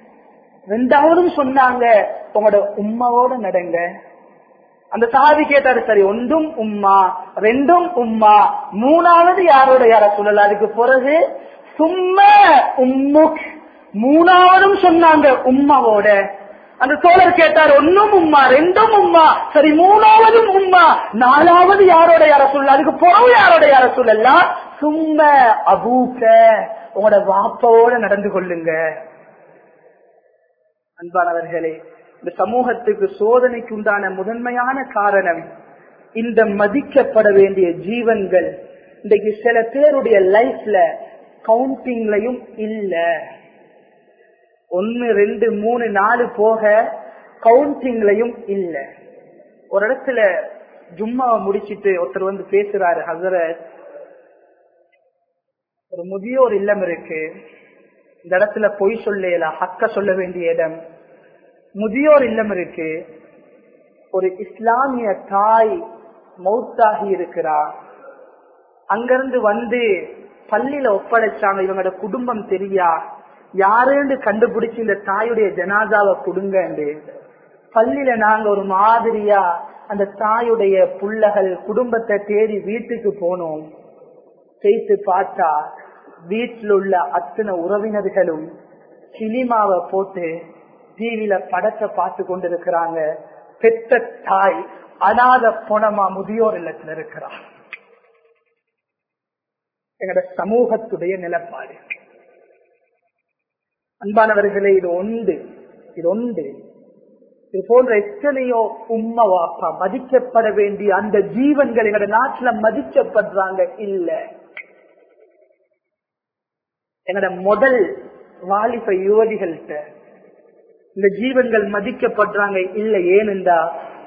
ரெண்டாவதும் சொன்னாங்க. உங்களோட உம்மாவோட நடங்க. அந்த சாதி கேட்டாரு சரி ஒன்றும் உம்மா ரெண்டும் உம்மா மூணாவது யாரோட யார சொல்லல? அதுக்கு பிறகு சும்மா உம்முக் மூணாவதும் சொன்னாங்க உம்மாவோட. அந்த தோழர் கேட்டார் ஒன்னும் உம்மா ரெண்டும் உம்மா சரி மூணாவதும் உம்மா நாலாவது யாரோட யார சொல்ல அதுக்கு பிறகு யாரோட யார சொல்லலாம் சும்மா அபூக்க உங்களோட வாப்பாவோட நடந்து கொள்ளுங்க. அன்பானவர்களே இந்த சமூகத்துக்கு சோதனைக்கு உண்டான முதன்மையான காரணம் இந்த மதிக்கப்பட வேண்டிய ஜீவன்கள். இன்றைக்கு சில பேருடைய லைஃப்ல கவுண்டிங்லயும் இல்ல. ஒன்னு ரெண்டு மூணு நாலு போக கவுண்டிங்லயும் இல்ல. ஒரு இடத்துல ஜும்மாவை முடிச்சிட்டு ஒருத்தர் வந்து பேசுறாரு ஹசரத். ஒரு முதியோர் இல்லம் இருக்கு. இந்த இடத்துல பொய் சொல்லல ஹக்க சொல்ல வேண்டிய இடம். முதியோர் இல்லம் இருக்கு. ஒரு இஸ்லாமிய தாய் மௌத்தாகி இருக்கிறா. அங்கிருந்து வந்து பள்ளியில ஒப்படைச்சாங்க இவங்களோட குடும்பம் தெரியா? யாருன்னு கண்டுபிடிச்சு இந்த தாயுடைய ஜனாதாவை கொடுங்க பள்ளியில நாங்க ஒரு மாதிரியா அந்த தாயுடைய புள்ளகள் குடும்பத்தை தேடி வீட்டுக்கு போனோம். செய்து பார்த்தா வீட்டில் உள்ள அத்தனை உறவினர்களும் சினிமாவை போட்டு டிவியில படத்தை பார்த்து கொண்டிருக்கிறாங்க. பெத்த தாய் அனாத பொணமா முதியோர் இல்லத்துல இருக்கிறார் எங்கட சமூகத்துடைய நிலப்பாடு. அன்பானவர்களே இது ஒன்று. இது ஒன்று. இது போன்ற எத்தனையோ உம்மா வாப்பா மதிக்கப்பட வேண்டிய அந்த ஜீவன்கள் எங்கட நாட்டுல மதிக்கப்படுறாங்க. இல்ல. என்னோட முதல் வாலிப யுவதிகள்கிட்ட இந்த ஜீவன்கள் மதிக்கப்படுறாங்க இல்ல ஏனென்றா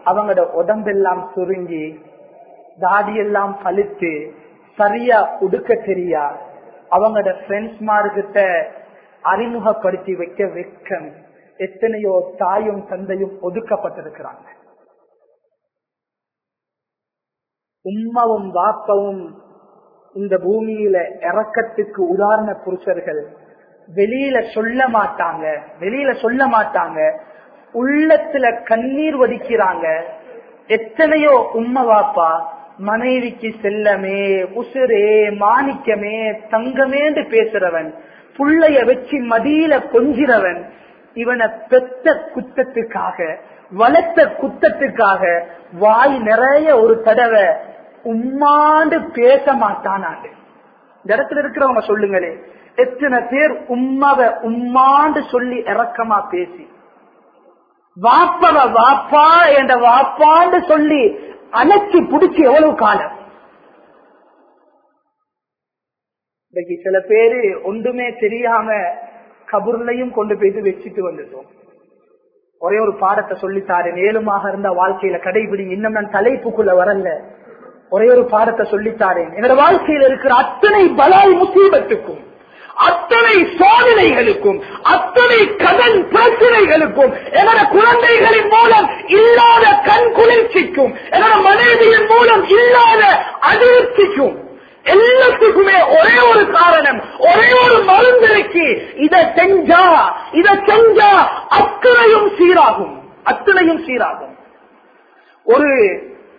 அவங்களோட உடம்பெல்லாம் சுருங்கி தாடியெல்லாம் பழுத்து சரியா உடுக்க தெரியா அவங்களோட ஃப்ரெண்ட்ஸ் மார்கிட்ட அறிமுகப்படுத்தி வைக்க வெக்கம் எத்தனையோ தாயும் தந்தையும் ஒதுக்கப்பட்டிருக்கிறாங்க. உம்மாவும் வாப்பவும் இந்த பூமியில இறக்கத்துக்கு உதாரண புருஷர்கள் வெளியில சொல்ல மாட்டாங்க. வெளியில சொல்ல மாட்டாங்க. உள்ளத்துல கண்ணீர் வடிக்கிறாங்க. எத்தனையோ உண்மை வாப்பா மனைவிக்கு செல்லமே உசுரே மாணிக்கமே தங்கமேண்டு பேசுறவன் புள்ளைய வச்சு மதியில கொஞ்சிறவன் இவனை பெத்த குத்தத்துக்காக வளர்த்த குத்தத்துக்காக வாய் நிறைய ஒரு தடவை உம்மாண்டு பேச மாட்டானாண்டு இந்த இடத்துல இருக்கிறவங்க சொல்லுங்களே எத்தனை பேர் உம்மாவ உம்மாண்டு சொல்லி இறக்கமா பேசி வாப்பவ வாப்பா என்ற வாப்பாண்டு சொல்லி அணைச்சி பிடிச்சி எவ்வளவு காலம்? இன்னைக்கு சில பேரு ஒன்றுமே தெரியாம கபூர்லையும் கொண்டு போயிட்டு வச்சுட்டு வந்துட்டோம். ஒரே ஒரு பாடத்தை சொல்லித்தாரு மேலுமாக இருந்த வாழ்க்கையில கடைபிடி இன்னும் நான் தலைப்புக்குள்ள வரல. ஒரே ஒரு பாடத்தை சொல்லித்தாரேன் என்னோட வாழ்க்கையில இருக்கிற அத்தனை பலாய் முசீபத்துக்கும் அத்தனை சோதனைகளுக்கும் அத்தனை கடன் பிரச்சனைகளுக்கும் என்னோட குழந்தைகளின் மூலம் இல்லாத கண் குளிர்ச்சிக்கும் என்னோட மனைவியின் மூலம் இல்லாத அதிர்ச்சிக்கும் எல்லாத்துக்குமே ஒரே ஒரு காரணம் ஒரே ஒரு மருந்து இருக்கு. இதை செஞ்சா இதை செஞ்சா அத்தனையும் சீராகும். அத்தனையும் சீராகும். ஒரு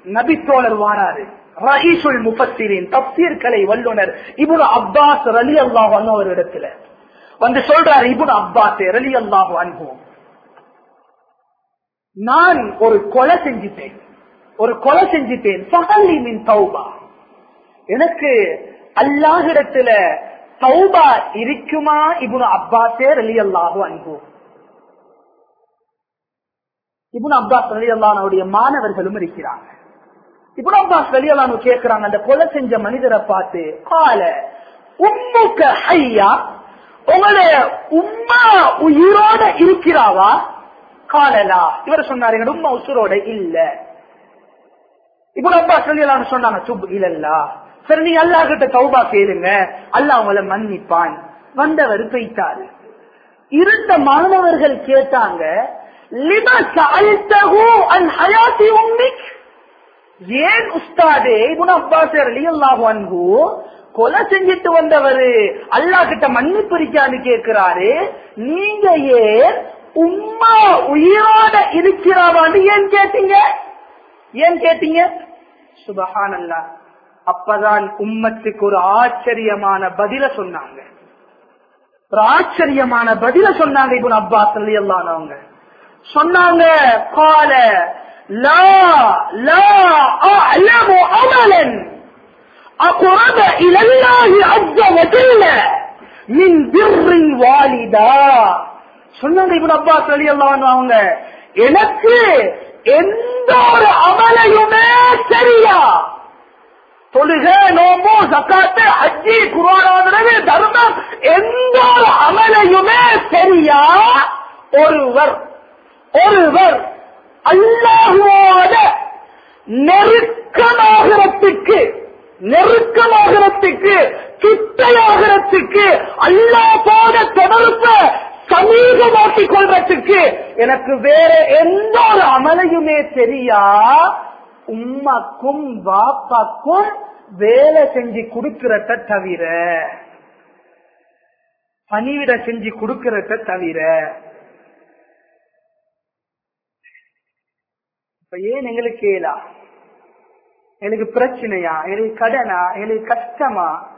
நபித்தோழர் வாராரு. ரஹீசுல் முஃபஸ்ஸிரின் தப்சீர்களை வல்லுனர் இபுன் அப்பாஸ் ரலியல்லாஹு அன்ஹு ஒரு இடத்துல வந்து சொல்றாரு இபுன் அப்பாஸ் ரலி ரலியல்லாஹு அன்போம் நான் ஒரு கொலை செஞ்சிட்டேன். ஒரு கொலை செஞ்சிட்டேன். பகல்லி மின் தௌபா. எனக்கு அல்லாஹிடத்துல தௌபா இருக்குமா இபுன் அப்பாஸே ரலி அல்லாஹு அன்போம் இபுன் அப்பாஸ் ரலி அல்லாஹனுடைய மாணவர்களும் இருக்கிறாங்க. இப்னு அப்பாஸ் வெளியலானு கேக்குறாங்க அந்த கொலை செஞ்ச மனிதரை பார்த்து கால உம்முக்க ஐயா உங்களுடைய உம்மா உயிரோட இருக்கிறாவா? காலலா. இவர் சொன்னாரு எங்க உம்மா உசுரோட இல்ல. இப்னு அப்பா ரலியல்லாஹு சொன்னாங்க சுப் இல்லல்லா சரி நீ அல்லா கிட்ட தௌபா கேளுங்க. அல்லா உங்களை மன்னிப்பான். வந்தவர் பெய்த்தாரு. இருந்த மாணவர்கள் கேட்டாங்க லிபஸ் அல்தகு அன் ஹயாத்தி உம்மிக்? ஏன் உஸ்தாதே இப்னு அப்பாஸ் ரலியல்லாஹு அன்பு கொலை செஞ்சிட்டு வந்தவரு? அல்லாஹ் கிட்ட மன்னிப்பு இருக்கான்னு கேட்கிறாரு. நீங்க ஏன் உம்மா உயிரோட இருக்கிறாவான்னு ஏன் கேட்டீங்க? ஏன் கேட்டீங்க? சுபஹான் அல்லாஹ் அப்பதான் உம்மத்துக்கு ஒரு ஆச்சரியமான பதில சொன்னாங்க. ஒரு ஆச்சரியமான பதில சொன்னாங்க இப்போ அப்பாஸ் அவங்க சொன்னாங்க கால லா லா அலமு அமலன் أقرب إلى الله عز وجل من بر الوالدة சொன்னாங்க இப்னு அப்பாஸ் ரலியல்லாஹு அவங்க எனக்கு எந்த ஒரு அமலையுமே சரியா தொழுக நோம்பு சக்காத்து அஜி குரானாவது தர்மம் எந்த ஒரு அமலையுமே சரியா ஒருவர் ஒருவர் அல்லாஹுவோட நெருக்கமாகிறதுக்கு நெருக்கமாகிறதுக்கு கிட்டையாகிறதுக்கு அல்லா போன தொடர்பு சமீபமாக்கிக் கொள்றதுக்கு எனக்கு வேற எந்த ஒரு அமலையுமே தெரியா? உம்மாக்கும் வாப்பாக்கும் வேலை செஞ்சு கொடுக்கிறத தவிர பணிவிட செஞ்சு கொடுக்கிறத தவிர இப்ப ஏன் எங்களுக்கு ஏலா எங்களுக்கு பிரச்சனையா? எங்களுக்கு கடனா? எங்களுக்கு கஷ்டமா?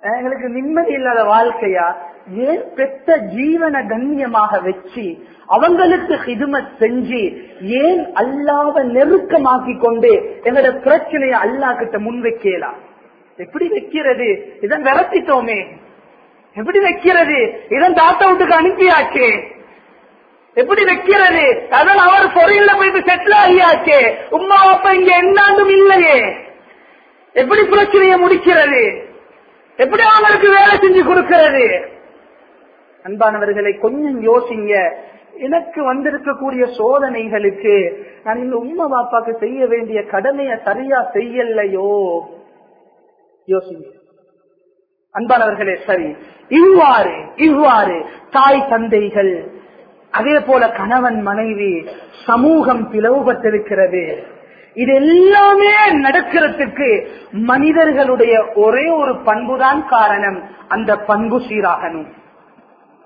எங்களுக்கு நிம்மதி இல்லாத வாழ்க்கையா? ஏன் பெத்த ஜீவன கண்ணியமாக வச்சு அவங்களுக்கு ஹிதுமத் செஞ்சு ஏன் அல்லாத நெருக்கமாக்கி கொண்டு எங்களோட பிரச்சனையை அல்லா கிட்ட முன் வைக்கலாம் எப்படி வைக்கிறது? இதன் விரட்டிட்டோமே. எப்படி வைக்கிறது? இதன் தாத்தா வீட்டுக்கு அனுப்பியாச்சே. எப்படி வைக்கிறது அதனால அவர் பொறையில போயிட்டு செட்டில் ஆகியாச்சு. உமா அப்பா இங்க என்னாண்டும் இல்லையே. எப்படி பிரச்சனையை முடிக்கிறது? எப்படி அவங்களுக்கு வேலை செஞ்சு கொடுக்கிறது? அன்பானவர்களை கொஞ்சம் யோசிங்க. எனக்கு வந்திருக்கக்கூடிய சோதனைகளுக்கு நான் இந்த உம்மா பாப்பாக்கு செய்ய வேண்டிய கடமையை சரியா செய்யலையோ? யோசிங்க. அன்பானவர்களே சரி. இவ்வாறு இவ்வாறு தாய் தந்தைகள் அதே போல கணவன் மனைவி சமூகம் பிளவுபட்டிருக்கிறது. இது எல்லாமே நடக்கிறதுக்கு மனிதர்களுடைய ஒரே ஒரு பண்புதான் காரணம். அந்த பண்பு சீராகணும்.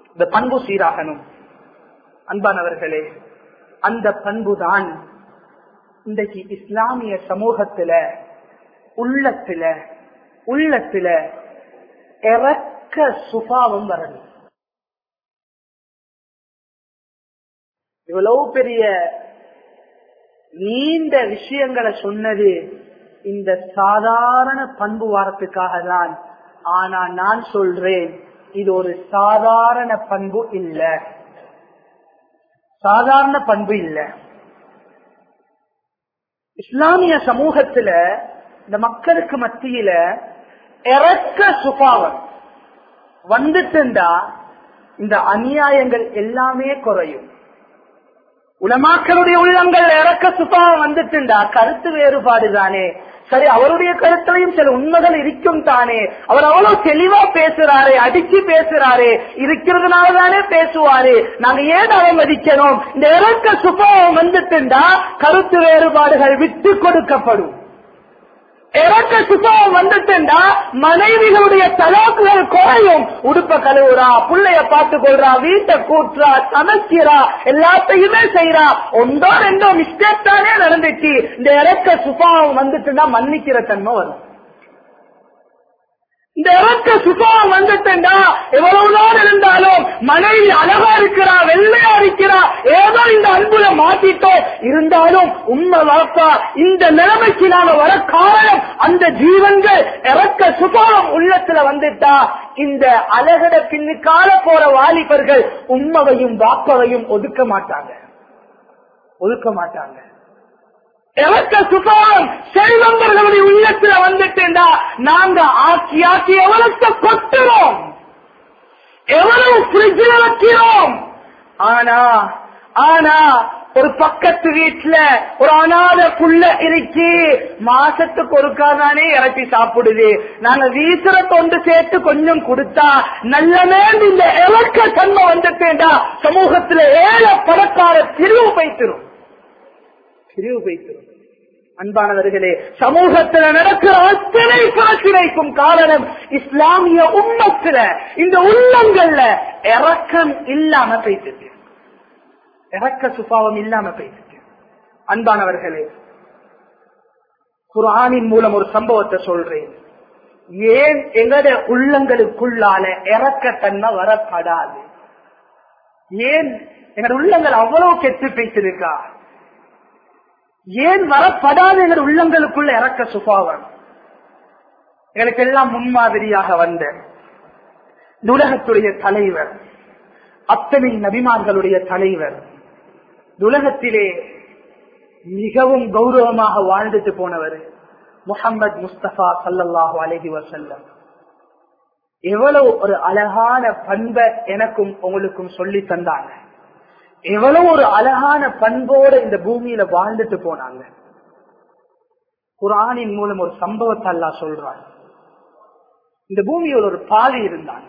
இந்த பண்பு சீராகணும். அன்பானவர்களே அந்த பண்புதான் இன்றைக்கு இஸ்லாமிய சமூகத்துல உள்ளத்துல உள்ளத்துல இறக்க சுபாவம் வரணும் இவ்வளவு பெரிய நீண்ட விஷயங்களை சொன்னது இந்த சாதாரண பண்பு வாரத்துக்காக தான். ஆனா நான் சொல்றேன் இது ஒரு சாதாரண பண்பு இல்ல. சாதாரண பண்பு இல்ல. இஸ்லாமிய சமூகத்துல இந்த மக்களுக்கு மத்தியில இறக்க சுபாவம் வந்துட்டுண்டா இந்த அநியாயங்கள் எல்லாமே குறையும். உலமாக்களுடைய உள்ளங்கள் இறக்க சுபாவம் வந்துட்டுண்டா. கருத்து வேறுபாடு தானே. சரி அவருடைய கருத்திலையும் சில உண்மைகள் இருக்கும் தானே. அவர் அவ்வளவு தெளிவா பேசுறாரு அடிச்சு பேசுறாரு இருக்கிறதுனால தானே பேசுவாரு. நாங்க ஏன் அவமதிக்கணும் இந்த இறக்க சுபாவம் வந்துட்டுண்டா கருத்து வேறுபாடுகள் விட்டு கொடுக்கப்படும். இறக்க சுபாவம் வந்துட்டுண்டா மனைவிகளுடைய தலாக்குகள் குறையும். உடுப்ப கழுவுறா பிள்ளைய பார்த்து கொள்றா வீட்டை கூட்டுறா சமைக்கிறா எல்லாத்தையுமே செய்யறா ஒன்றோ ரெண்டோ மிஸ்டேக் தானே நடந்துச்சு. இந்த இறக்க சுபாவம் வந்துட்டுன்னா மன்னிக்கிற தன்மை வரும். இந்த இறக்க சுபாவம் வந்துட்டா எவ்வளவு நாள் இருந்தாலும் மனைவி அழகா இருக்கிறா வெள்ளையா இருக்கிறா ஏதோ இந்த அன்புல மாத்திட்டோம் இருந்தாலும் உண்மை வாப்பா இந்த நிலைமைக்கு நாம வர காரணம் அந்த ஜீவன்கள் இறக்க சுபாவம் உள்ளத்துல வந்துட்டா. இந்த அழகட பின்னுக்கால போற வாலிபர்கள் உண்மவையும் வாப்பவையும் ஒதுக்க மாட்டாங்க. ஒதுக்க மாட்டாங்க. எவக்க சுகம் செல்வந்தர்களுடைய உள்ளத்துல வந்துட்டேன்டா நாங்க ஆக்கி ஆக்கி எவ்வளவு கொட்டுறோம்? எவ்வளவு பிரிட்ஜில் வைக்கிறோம்? ஆனா ஆனா ஒரு பக்கத்து வீட்டுல ஒரு அனாத புள்ள இருக்கு. மாசத்துக்கு ஒருக்காதானே இறக்கி சாப்பிடுது. நாங்க வீசுற கொண்டு சேர்த்து கொஞ்சம் கொடுத்தா நல்லமே இந்த இலக்க தன்மை வந்துட்டேன்டா சமூகத்துல ஏழை பணக்கார பிரிவு பைத்திரும் பிரிவு பைத்திரும் அன்பானவர்களே சமூகத்தில் நடக்கிற அத்தனை பிரச்சனைக்கும் காரணம் இஸ்லாமிய உம்மத்துல இந்த உள்ளங்கள்ல இறக்கம் இல்லாம போயிட்டு இறக்க சுபாவம் இல்லாம போயிட்டு அன்பானவர்களே குரானின் மூலம் ஒரு சம்பவத்தை சொல்றேன். ஏன் எங்கட உள்ளங்களுக்குள்ளால இறக்கத்தன்மை வரப்படாது? ஏன் எங்கட உள்ளங்கள் அவ்வளவு கெட்டு பேசிருக்கா ஏன் வரப்படாது எங்கள் உள்ளங்களுக்குள்ள இறக்க சுபாவம். எங்களுக்கு எல்லாம் முன்மாதிரியாக வந்த இந்த உலகத்துடைய தலைவர் அத்தனை நபிமார்களுடைய தலைவர் இந்த உலகத்திலே மிகவும் கௌரவமாக வாழ்ந்துட்டு போனவர் முகமது முஸ்தபா சல்லல்லாஹு அலஹி வசல்லம் எவ்வளவு ஒரு அழகான பண்பை எனக்கும் உங்களுக்கும் சொல்லி தந்தாங்க. எவ்வளவு ஒரு அழகான பண்போட இந்த பூமியில வாழ்ந்துட்டு போனாங்க. குரானின் மூலம் ஒரு சம்பவத்தை அல்லா சொல்றான். இந்த பூமியில் ஒரு பாவி இருந்தான்.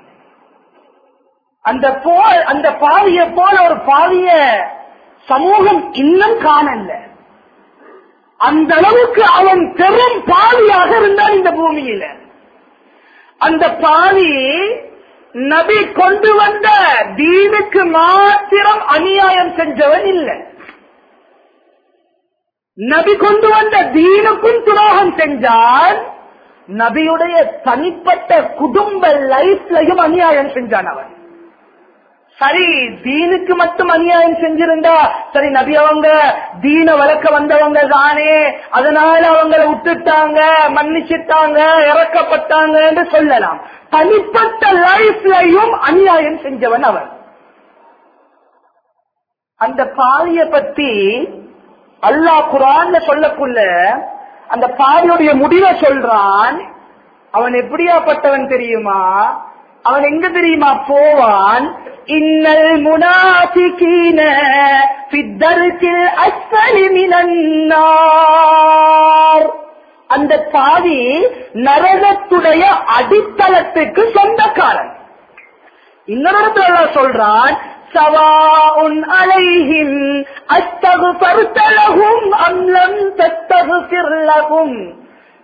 அந்த போ அந்த பாவிய போல ஒரு பாவிய சமூகம் இன்னும் காணல. அந்த அளவுக்கு அவன் பெரும் பாவியாக இருந்தான் இந்த பூமியில. அந்த பாவி நபி கொண்டு வந்த தீனுக்கு மாத்திரம் அநியாயம் செஞ்சவன் இல்லை. நபி கொண்டு வந்த தீனுக்கும் துரோகம் செஞ்சான் நபியுடைய தனிப்பட்ட குடும்ப லைஃப்லையும் அநியாயம் செஞ்சான் அவன். சரி தீனுக்கு மட்டும் அநியாயம் செஞ்சிருந்தா சரி நபி அவங்க தீன வளர்க்க வந்தவங்க தானே. அதனால அவங்கள விட்டுட்டாங்க மன்னிச்சிட்டாங்க இறக்கப்பட்டாங்க என்று சொல்லலாம். தனிப்பட்ட லைஃப்லையும் அநியாயம் செஞ்சவன் அவன். அந்த பாவிய பத்தி அல்லாஹ் குரான் சொல்லக்குள்ள அந்த பாவியுடைய முடிவை சொல்றான். அவன் எப்படியாப்பட்டவன் தெரியுமா? அவன் எங்க தெரியுமா போவான்? இன்னல் முனாஃபிகீன ஃபித்தர்கில் அஸ்ஸலி மினன்னார். அந்த பாவி நரகத்துடைய அடித்தளத்துக்கு சொந்தக்காரன். இன்னொரு இடத்துல சொல்றான் சவாஉன் அலைஹிம் அலைகின் அஸ்தகு அம் லம் தஸ்தகுஃபிர் லஹும்.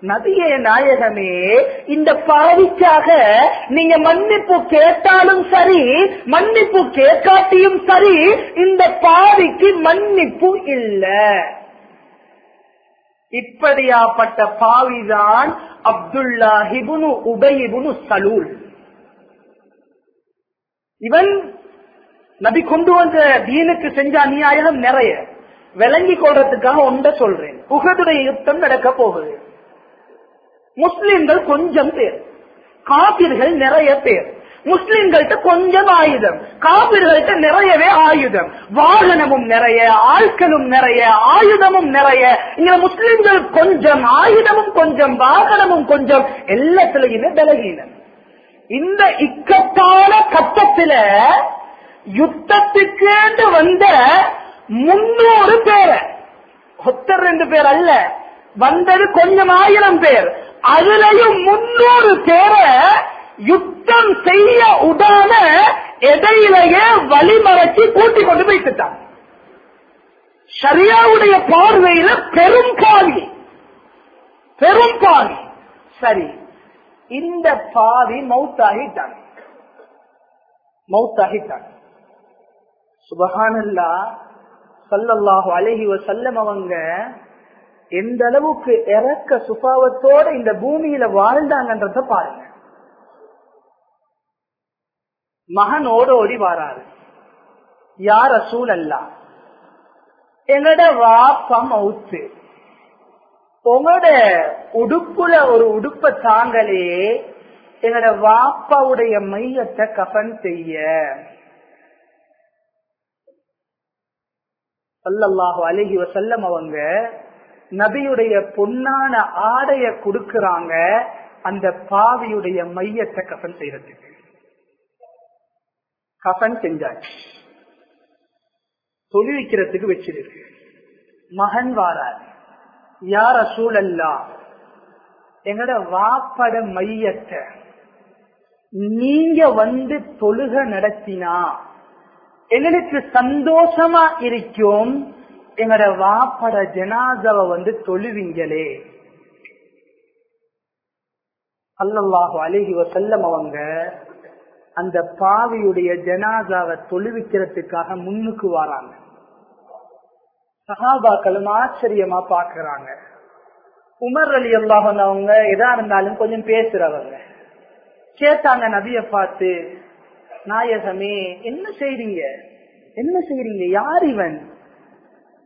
நபியே நாயகமே இந்த பாவிக்காக நீங்க மன்னிப்பு கேட்டாலும் சரி மன்னிப்பு கேட்காட்டியும் சரி இந்த பாவிக்கு மன்னிப்பு இல்ல. இப்படியாப்பட்ட பாவிதான் அப்துல்லா ஹிபுனு உபயிபுனு சலூல். இவன் நபி கொண்டு வந்த தீனுக்கு செஞ்ச அநியாயம் நிறைய. விளங்கி கொள்றதுக்காக ஒன்ற சொல்றேன். உகதுடைய யுத்தம் நடக்க போகுது. முஸ்லிம்கள் கொஞ்சம் பேர். காபிர்கள் நிறைய பேர். முஸ்லிம்கள்ட்ட கொஞ்சம் ஆயுதம். காபிர்கள்ட்ட நிறையவே ஆயுதம். வாகனமும் நிறைய ஆட்களும் நிறைய ஆயுதமும் நிறைய. இங்க முஸ்லிம்கள் கொஞ்சம் ஆயுதமும் கொஞ்சம் வாகனமும் கொஞ்சம் எல்லாத்திலையுமே பலகீனம் இந்த இக்கட்டான கட்டத்தில யுத்தத்துக்கு வந்த முன்னூறு பேரை. ஒத்தர் ரெண்டு பேர் அல்ல. வந்தது கொஞ்சம் ஆயிரம் பேர். அதுலயும் முன்னூறு பேரை யுத்தம் செய்ய உடாம எதையிலேயே வழிமறைச்சி கூட்டிக் கொண்டு போய்த்துட்டான் சரியாவுடைய பார்வையில பெரும் பாவி. பெரும் பாவி. சரி இந்த பாவி மௌத்தாகிட்டான் மௌத்தாகிட்டான் சுபஹானல்லா சல்லல்லாஹு அழகி செல்லம் அவங்க எந்த அளவுக்கு இறக்க சுபாவத்தோட இந்த பூமியில வாழ்ந்தாங்கன்றத பாருங்க. மகன் ஓடோடி வாராரு. யார அல்ல எங்கட வாப்பா மவுத்து. உங்களோட உடுப்புல ஒரு உடுப்ப தாங்களே எங்கட வாப்பாவுடைய மையத்தை கபன் செய்ய. சல்லல்லாஹு அழகி வசல்லம் அவங்க நபியுடைய பொன்னான ஆடைய கொடுக்கறாங்க அந்த பாவியுடைய மையத்தை கஃன் செய்யறதுக்கு. கஃன் செஞ்சாச்சு. தொழுவிக்கிறதுக்கு வச்சிருக்கு. மகன் வாரார். யார சூழல்லா எங்கட வாப்பட மையத்தை நீங்க வந்து தொழுக நடத்தினா எங்களுக்கு சந்தோஷமா இருக்கும் எங்கட வாப்பட ஜனாதவ வந்து தொழுவிங்களே? அல்லாஹு அழகி வசல்லம் அவங்க அந்த பாவியுடைய ஜனாதாவை தொழுவிக்கிறதுக்காக முன்னுக்கு வராங்க. சஹாபாக்களும் ஆச்சரியமா பாக்குறாங்க உமர் அலி அல்லாஹன் அவங்க எதா இருந்தாலும் கொஞ்சம் பேசுறவங்க. கேட்டாங்க நபிய பார்த்து நாயகமே என்ன செய்றீங்க? என்ன செய்றீங்க? யார் இவன்?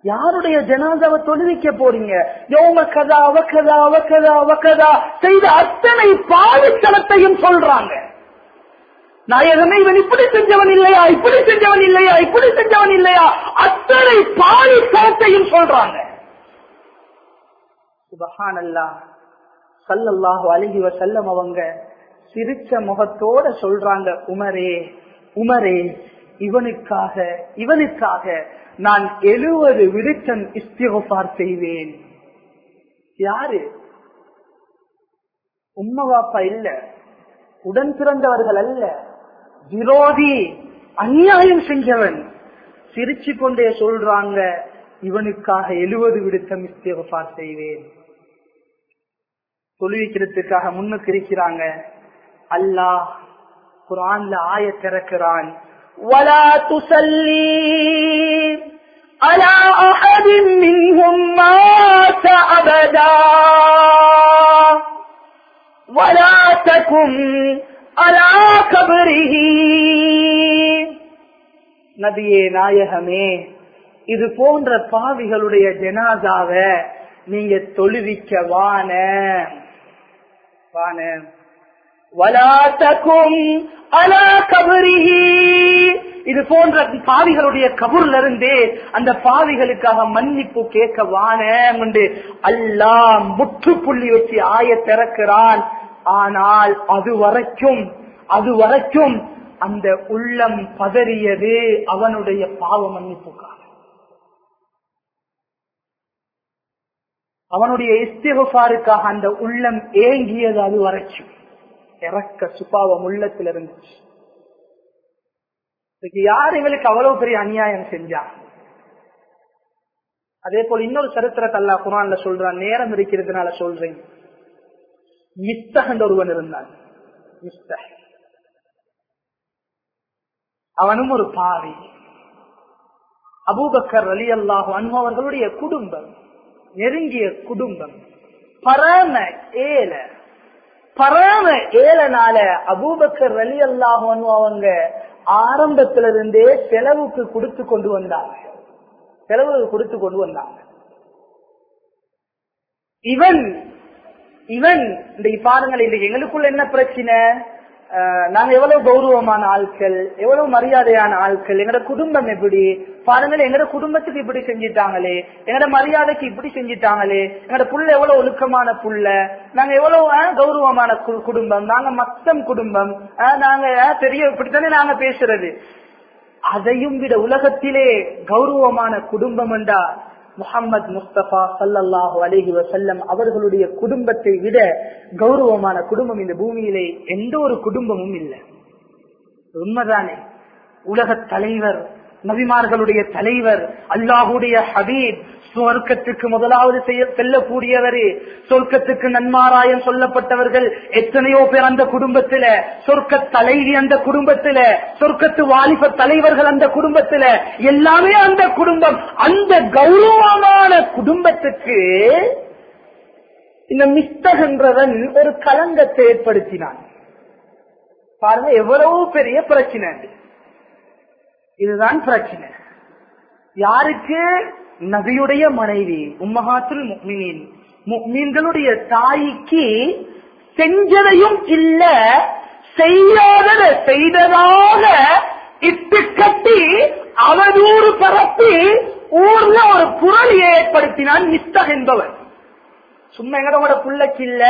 யாருடைய ஜனாதாவை தொழுவிக்க போறீங்க? யோம கதா அவக்கதா அவக்கதா அவக்கதா செய்த அத்தனை பாவித்தனத்தையும் சொல்றாங்க. நாயகமே இவன் இப்படி செஞ்சவன் இல்லையா? இப்படி செஞ்சவன் இல்லையா? இப்படி செஞ்சவன் இல்லையா? அத்தனை பாவித்தனத்தையும் சொல்றாங்க. சுபஹானல்லா சல்லல்லாஹு அழகி வசல்லம் அவங்க சிரிச்ச முகத்தோட சொல்றாங்க உமரே உமரே இவனுக்காக இவனுக்காக நான் எழுவது விருச்சம் இஸ்திகபார் செய்வேன். யாரு? உம்ம பாப்பா இல்ல. உடன் பிறந்தவர்கள் அல்ல. விரோதி அநியாயம் செஞ்சவன். சிரிச்சு கொண்டே சொல்றாங்க இவனுக்காக எழுவது விடுத்தம் இஸ்திகபார் செய்வேன். தொழுவிக்கிறதுக்காக முன்னுக்கு இருக்கிறாங்க. அல்லாஹ் குரான்ல ஆய திறக்கிறான். ولا تصلي على أحد منهم مات أبدا ولا تكن على قبره நபியே நாயகமே இது போன்ற பாவிகளுடைய ஜனாதாவ நீங்க தொழுவிக்க வான வான வலாத்தக்கும் அலா கபரிஹி இது போன்ற பாவிகளுடைய கபூர்ல இருந்து அந்த பாவிகளுக்காக மன்னிப்பு கேட்க வானு அல்லா அல்லாஹ் முற்றுப்புள்ளி வச்சு ஆய திறக்கிறான். ஆனால் அது வரைக்கும் அது வரைக்கும் அந்த உள்ளம் பதறியது அவனுடைய பாவ மன்னிப்புக்காக. அவனுடைய இஸ்திகாருக்காக அந்த உள்ளம் ஏங்கியது அது வரைக்கும். இறக்க சுபாவம் உள்ளத்தில் இருந்துச்சு இதுக்கு யார் இவளுக்கு அவ்வளவு பெரிய அநியாயம் செஞ்சா? அதே போல இன்னொரு சரித்திரத்தை அல்லா குரான்ல சொல்றான். நேரம் இருக்கிறதுனால சொல்றேன். மிஸ்தகன் ஒருவன் இருந்தான். மிஸ்தக அவனும் ஒரு பாவி. அபூபக்கர் அலி அல்லாஹு அன்பு அவர்களுடைய குடும்பம் நெருங்கிய குடும்பம் பரம ஏல பரம ஏலனால அபூபக்கர் அலி அல்லாஹு அன்பு அவங்க ஆரம்பத்திலிருந்தே செலவுக்கு கொடுத்து கொண்டு வந்தாங்க செலவு கொடுத்து கொண்டு வந்தாங்க இவன் இவன் இந்த பாருங்கள் இன்றைக்கு எங்களுக்குள்ள என்ன பிரச்சனை? நாங்க எவ்வளவு கௌரவமான ஆட்கள் எவ்வளவு மரியாதையான ஆட்கள் எங்களோட குடும்பம் எப்படி? பாருங்கள் எங்கட குடும்பத்துக்கு இப்படி செஞ்சிட்டாங்களே எங்கட மரியாதைக்கு இப்படி செஞ்சிட்டாங்களே எங்கட புள்ள எவ்வளவு ஒழுக்கமான புள்ள நாங்க எவ்வளவு கௌரவமான குடும்பம் நாங்க மத்தம் குடும்பம் நாங்க பெரிய இப்படித்தானே நாங்க பேசுறது. அதையும் விட உலகத்திலே கௌரவமான குடும்பம் என்றா முகமது முஸ்தபா சல்லல்லாஹு அலஹி வசல்லம் அவர்களுடைய குடும்பத்தை விட கௌரவமான குடும்பம் இந்த பூமியிலே எந்த ஒரு குடும்பமும் இல்லை. உண்மைதானே? உலக தலைவர் நபிமார்களுடைய தலைவர் அல்லாஹுடைய ஹபீப் சொர்க்கத்துக்கு முதலாவது செய்ய செல்லக்கூடியவரே. சொர்க்கத்துக்கு நன்மாராயம் சொல்லப்பட்டவர்கள் எத்தனையோ பேர் அந்த குடும்பத்தில சொர்க்க தலைவி அந்த குடும்பத்தில சொர்க்கத்து வாலிப தலைவர்கள் அந்த குடும்பத்தில. எல்லாமே அந்த குடும்பம் அந்த கௌரவமான குடும்பத்துக்கு இந்த மிஸ்தகன்றவன் ஒரு கலங்கத்தை ஏற்படுத்தினான். பாருங்க எவ்வளவு பெரிய பிரச்சனை இதுதான் பிரச்சனை. யாருக்கு? நபியுடைய மனைவி உம்மஹாத்துல் முக்மீன் முக்மீன்களுடைய தாய்க்கு செஞ்சதையும் இல்ல செய்யாதத செய்ததாக இட்டு கட்டி அவதூறு பரப்பி ஊர்ல ஒரு குரல் ஏற்படுத்தினான் மிஸ்தக் என்பவர் சும்மா எங்கட புள்ளக்கு இல்ல?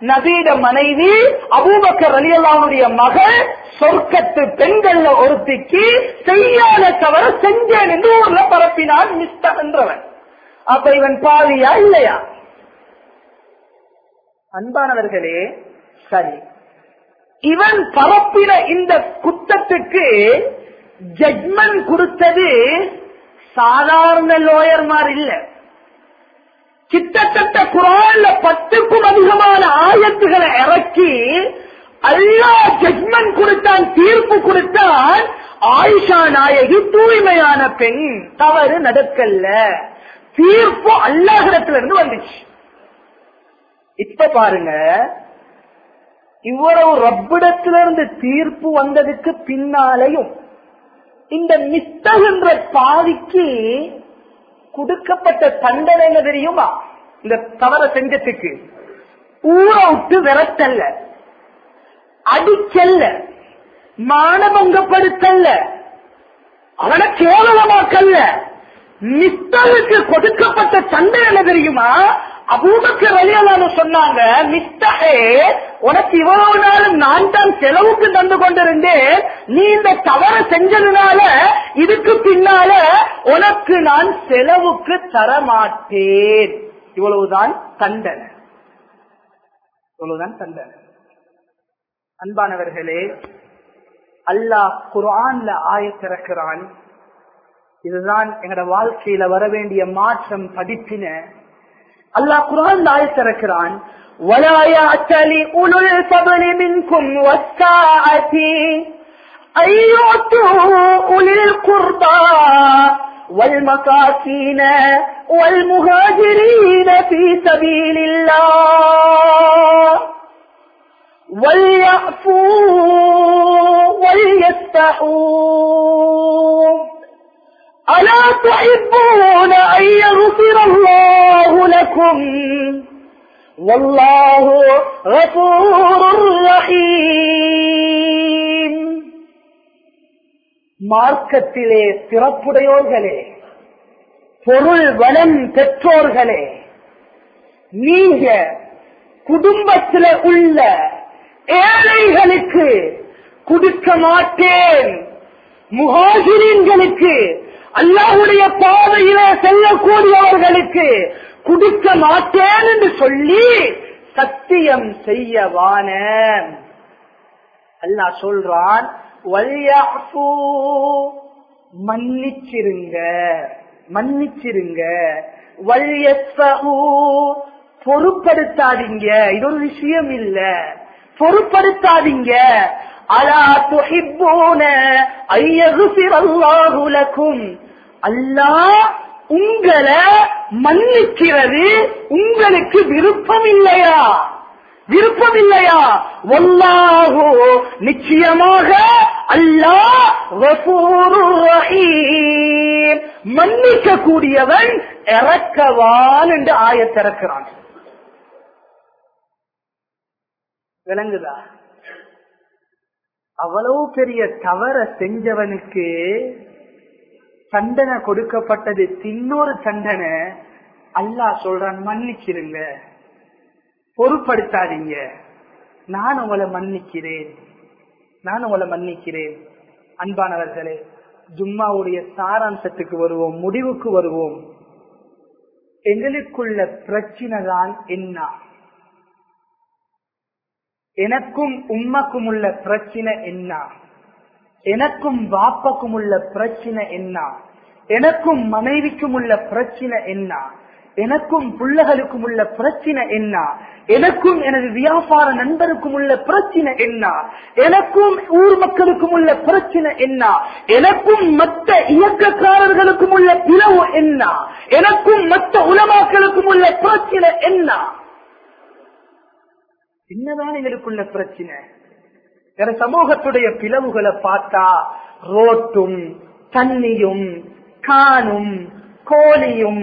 நபீட மனைவி அபூபக்கர் அலியல்லாவுடைய மகள் சொர்க்கத்து பெண்கள்ல ஒருத்திக்கு செய்யாத தவற செஞ்சேன் என்று ஊர்ல பரப்பினான் மிஸ்டர் என்றவன். அப்ப இவன் பாவியா இல்லையா? அன்பானவர்களே சரி. இவன் பரப்பின இந்த குத்தத்துக்கு ஜட்மெண்ட் கொடுத்தது சாதாரண லோயர்மார் இல்லை. கிட்டத்தட்ட குரான்ல பத்துக்கும் அதிகமான ஆயத்துகளை இறக்கி அல்லா ஜட்மெண்ட் கொடுத்தான் தீர்ப்பு கொடுத்தான். ஆயிஷா நாயகி தூய்மையான பெண் தவறு நடக்கல்ல தீர்ப்பு அல்லாஹிடத்துல இருந்து வந்துச்சு. இப்ப பாருங்க இவ்வளவு ரப்பிடத்திலிருந்து தீர்ப்பு வந்ததுக்கு பின்னாலையும் இந்த மிஸ்தகின்ற பாதிக்கு கொடுக்கப்பட்ட தண்டனை என்ன தெரியுமா? இந்த தவற செஞ்சதுக்கு. ஊற விட்டு விரட்டல்ல. அடிச்சல்ல மானபங்கப்படுத்தல்ல. அவனை கேவலமாக்கல்ல. மிஸ்தலுக்கு கொடுக்கப்பட்ட தண்டனை என்ன தெரியுமா? அபூபக்கர் வழியாளர் சொன்னாங்க மிஸ்டகே உனக்கு இவ்வளவு நாளும் நான் தான் செலவுக்கு தந்து கொண்டிருந்தேன். நீ இந்த தவறு செஞ்சதுனால இதுக்கு பின்னால உனக்கு நான் செலவுக்கு தரமாட்டேன். இவ்வளவுதான் தண்டனை. இவ்வளவுதான் தண்டனை. அன்பானவர்களே அல்லாஹ் குரான்ல ஆயத்திறக்கிறான் இதுதான் எங்கட வாழ்க்கையில வர வேண்டிய மாற்றம் படிப்பின. அல்லாஹ் குரான் ஆயத்திறக்கிறான் ولا يعتلي أولو الفضل منكم والساعة أن يؤتوا أولي القربى والمساكين والمهاجرين في سبيل الله وليعفوا وليستحوا ألا تحبون أن يغفر الله لكم والله غفور رحيم மார்க்கத்திலே சிறப்புடையோர்களே பொருள் வளம் பெற்றோர்களே நீங்க குடும்பத்தில் உள்ள ஏழைகளுக்கு கொடுக்க மாட்டேன் முகாசிரியன்களுக்கு அல்லாஹுடைய பாதையிலே செல்லக்கூடியவர்களுக்கு குடிக்க மாட்டேன் என்று சொல்லி சத்தியம் செய்யவான. அல்லா சொல்றான் மன்னிச்சிருங்க மன்னிச்சிருங்க. பொறுப்படுத்தாதீங்க இது ஒரு விஷயம் இல்ல. பொருட்படுத்தாதீங்க. அலா துஹிப்பூன ஐயகுஃபிரல்லாஹு உங்களை மன்னிக்கிறது. உங்களுக்கு விருப்பம் இல்லையா விருப்பம் இல்லையா ஒல்லாகோ நிச்சயமாக அல்லாஹ் மன்னிக்க கூடியவன் இறக்கவான் என்று ஆயத்திறக்கிறான். விளங்குதா? அவ்வளவு பெரிய தவற செஞ்சவனுக்கு தண்டனை கொடுக்கப்பட்டது இன்னொரு தண்டனை அல்லாஹ் சொல்றான் மன்னிச்சிருங்க. பொருட்படுத்தாதீங்க. நான் உங்களை மன்னிக்கிறேன். நான் உங்களை மன்னிக்கிறேன். அன்பானவர்களே ஜும்மாவுடைய சாராம்சத்துக்கு வருவோம் முடிவுக்கு வருவோம். எங்களுக்குள்ள பிரச்சனை தான் என்ன? எனக்கும் உம்மக்கும் உள்ள பிரச்சனை என்ன? எனக்கும் பாப்பக்கும் உள்ள பிரச்சனை என்ன? எனக்கும் மனைவிக்கும் உள்ள பிரச்சனை என்ன? எனக்கும் பிள்ளைகளுக்கும் உள்ள பிரச்சனை என்ன? எனக்கும் எனது வியாபார நண்பருக்கும் உள்ள பிரச்சனை என்ன? எனக்கும் ஊர் மக்களுக்கும் உள்ள பிரச்சனை என்ன? எனக்கும் மற்ற இயக்கக்காரர்களுக்கும் உள்ள பிளவு என்ன? எனக்கும் மற்ற உலமாக்களுக்கும் உள்ள பிரச்சனை என்ன? என்னதான் எங்களுக்குள்ள பிரச்சனை. வேற சமூகத்துடைய பிளவுகளை பார்த்தா ரோட்டும் தண்ணியும் காணும் கோழியும்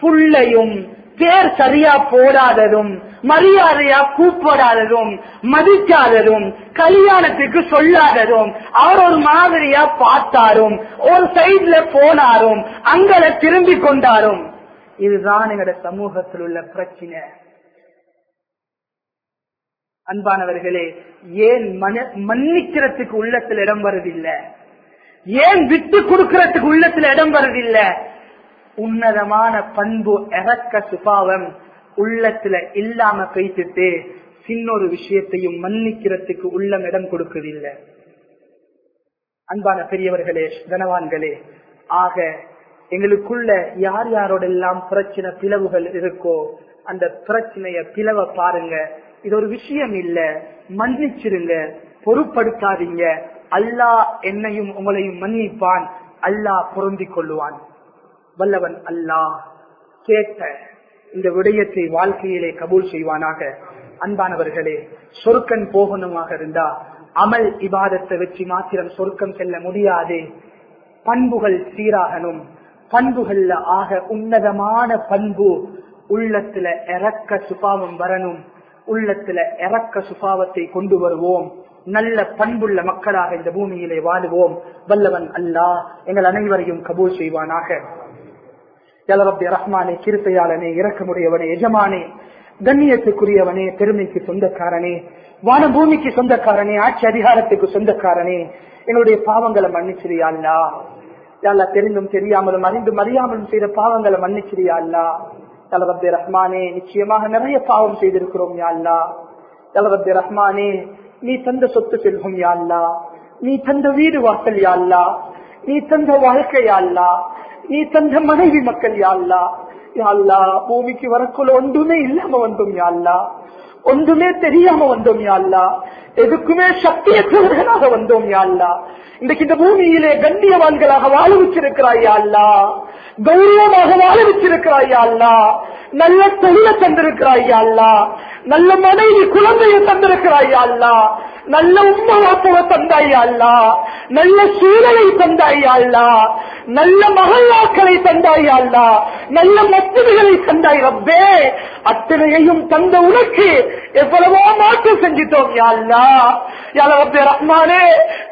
புள்ளையும் பேர் சரியா போடாததும் மரியாதையா கூப்பிடாததும் மதிக்காததும் கல்யாணத்துக்கு சொல்லாததும் அவர் ஒரு மாதிரியா பார்த்தாரும் ஒரு சைட்ல போனாரும் அங்கல திரும்பி கொண்டாரும். இதுதான் எங்களோட சமூகத்தில் உள்ள பிரச்சனை. அன்பானவர்களே ஏன் மன- மன்னிக்கிறதுக்கு உள்ளத்துல இடம் வருதில்லை? ஏன் விட்டு கொடுக்கறதுக்கு உள்ளத்துல இடம் வருதில்லை? உன்னதமான பண்பு இறக்க சுபாவம் உள்ளத்துல இல்லாம பேசிட்டு சின்னொரு விஷயத்தையும் மன்னிக்கிறதுக்கு உள்ளம் இடம் கொடுக்கறதில்லை அன்பான பெரியவர்களே கனவான்களே ஆக எங்களுக்குள்ள யார் யாரோடெல்லாம் பிரச்சனை பிளவுகள் இருக்கோ அந்த பிரச்சனைய பிளவை பாருங்க. இது ஒரு விஷயம் இல்ல மன்னிச்சிருங்க. பொருட்படுத்தாதீங்க. அல்லாஹ் என்னையும் உங்களையும் மன்னிப்பான். அல்லாஹ் பொருந்திக் கொள்ளுவான். வல்லவன் அல்லாஹ். கேட்ட இந்த விடயத்தை வாழ்க்கையிலே கபூல் செய்வானாக. அன்பானவர்களே சொருக்கன் போகணுமாக இருந்தா அமல் இபாதத்தை வச்சு மாத்திரம் சொருக்கம் செல்ல முடியாது. பண்புகள் சீராகணும். பண்புகள்ல ஆக உன்னதமான பண்பு உள்ளத்துல இறக்க சுபாவம் வரணும். உள்ளத்துல இறக்க சுபாவத்தை கொண்டு வருவோம். நல்ல பண்புள்ள மக்களாக இந்த பூமியிலே வாழுவோம். வல்லவன் அல்லாஹ் எங்கள் அனைவரையும் கபூல் செய்வானாக. யலரப்பி ரஹ்மானே கிருப்பையாளனே இறக்கமுடையவனே எஜமானே கண்ணியத்துக்குரியவனே பெருமைக்கு சொந்தக்காரனே வான பூமிக்கு சொந்தக்காரனே ஆட்சி அதிகாரத்துக்கு சொந்தக்காரனே என்னுடைய பாவங்களை மன்னிச்சிரியா அல்லா தெரிந்தும் தெரியாமலும் அறிந்தும் அறியாமலும் செய்த பாவங்களை மன்னிச்சிரியா அல்லா தலவத்தே ரஹ்மானே நிச்சயமாக நிறைய பாவம் செய்திருக்கிறோம் யாழ்லா தலவத்தே ரஹ்மானே நீ தந்த சொத்து செல்வம் யாழ்லா நீ தந்த வீடு வாசல் யாழ்லா நீ தந்த வாழ்க்கை யாழ்லா நீ தந்த மனைவி மக்கள் யாழ்லா யாழ்லா பூமிக்கு வரக்குள்ள ஒன்றுமே இல்லாம வந்தோம் யாழ்லா ஒன்றுமே தெரியாம வந்தோம் யாழ்லா எதுக்குமே சக்தியற்றவர்களாக வந்தோம் யாழ்லா இன்றைக்கு இந்த பூமியிலே கண்ணியவான்களாக வாழ வச்சிருக்கிறாய் யாழ்லா கௌரவமாக வாழ வச்சிருக்கிறாய் யாழ்லா நல்ல தொழிலை தந்திருக்கிறாய் யாழ்லா நல்ல மனைவி குழந்தையை தந்திருக்கிறாய் யாழ்லா நல்ல உம்மவாப்பவ தந்தாய் அல்லா நல்ல சூழலை தந்தாய் அல்லா நல்ல மகளாக்களை தந்தாய் அல்லா நல்ல மத்திரிகளை தந்தாய் ரப்பே. அத்தனையையும் தந்த உனக்கு எவ்வளவோ மாற்றம் செஞ்சிட்டோம். யாழ்லா யாழ ரப்பே ரஹ்மானே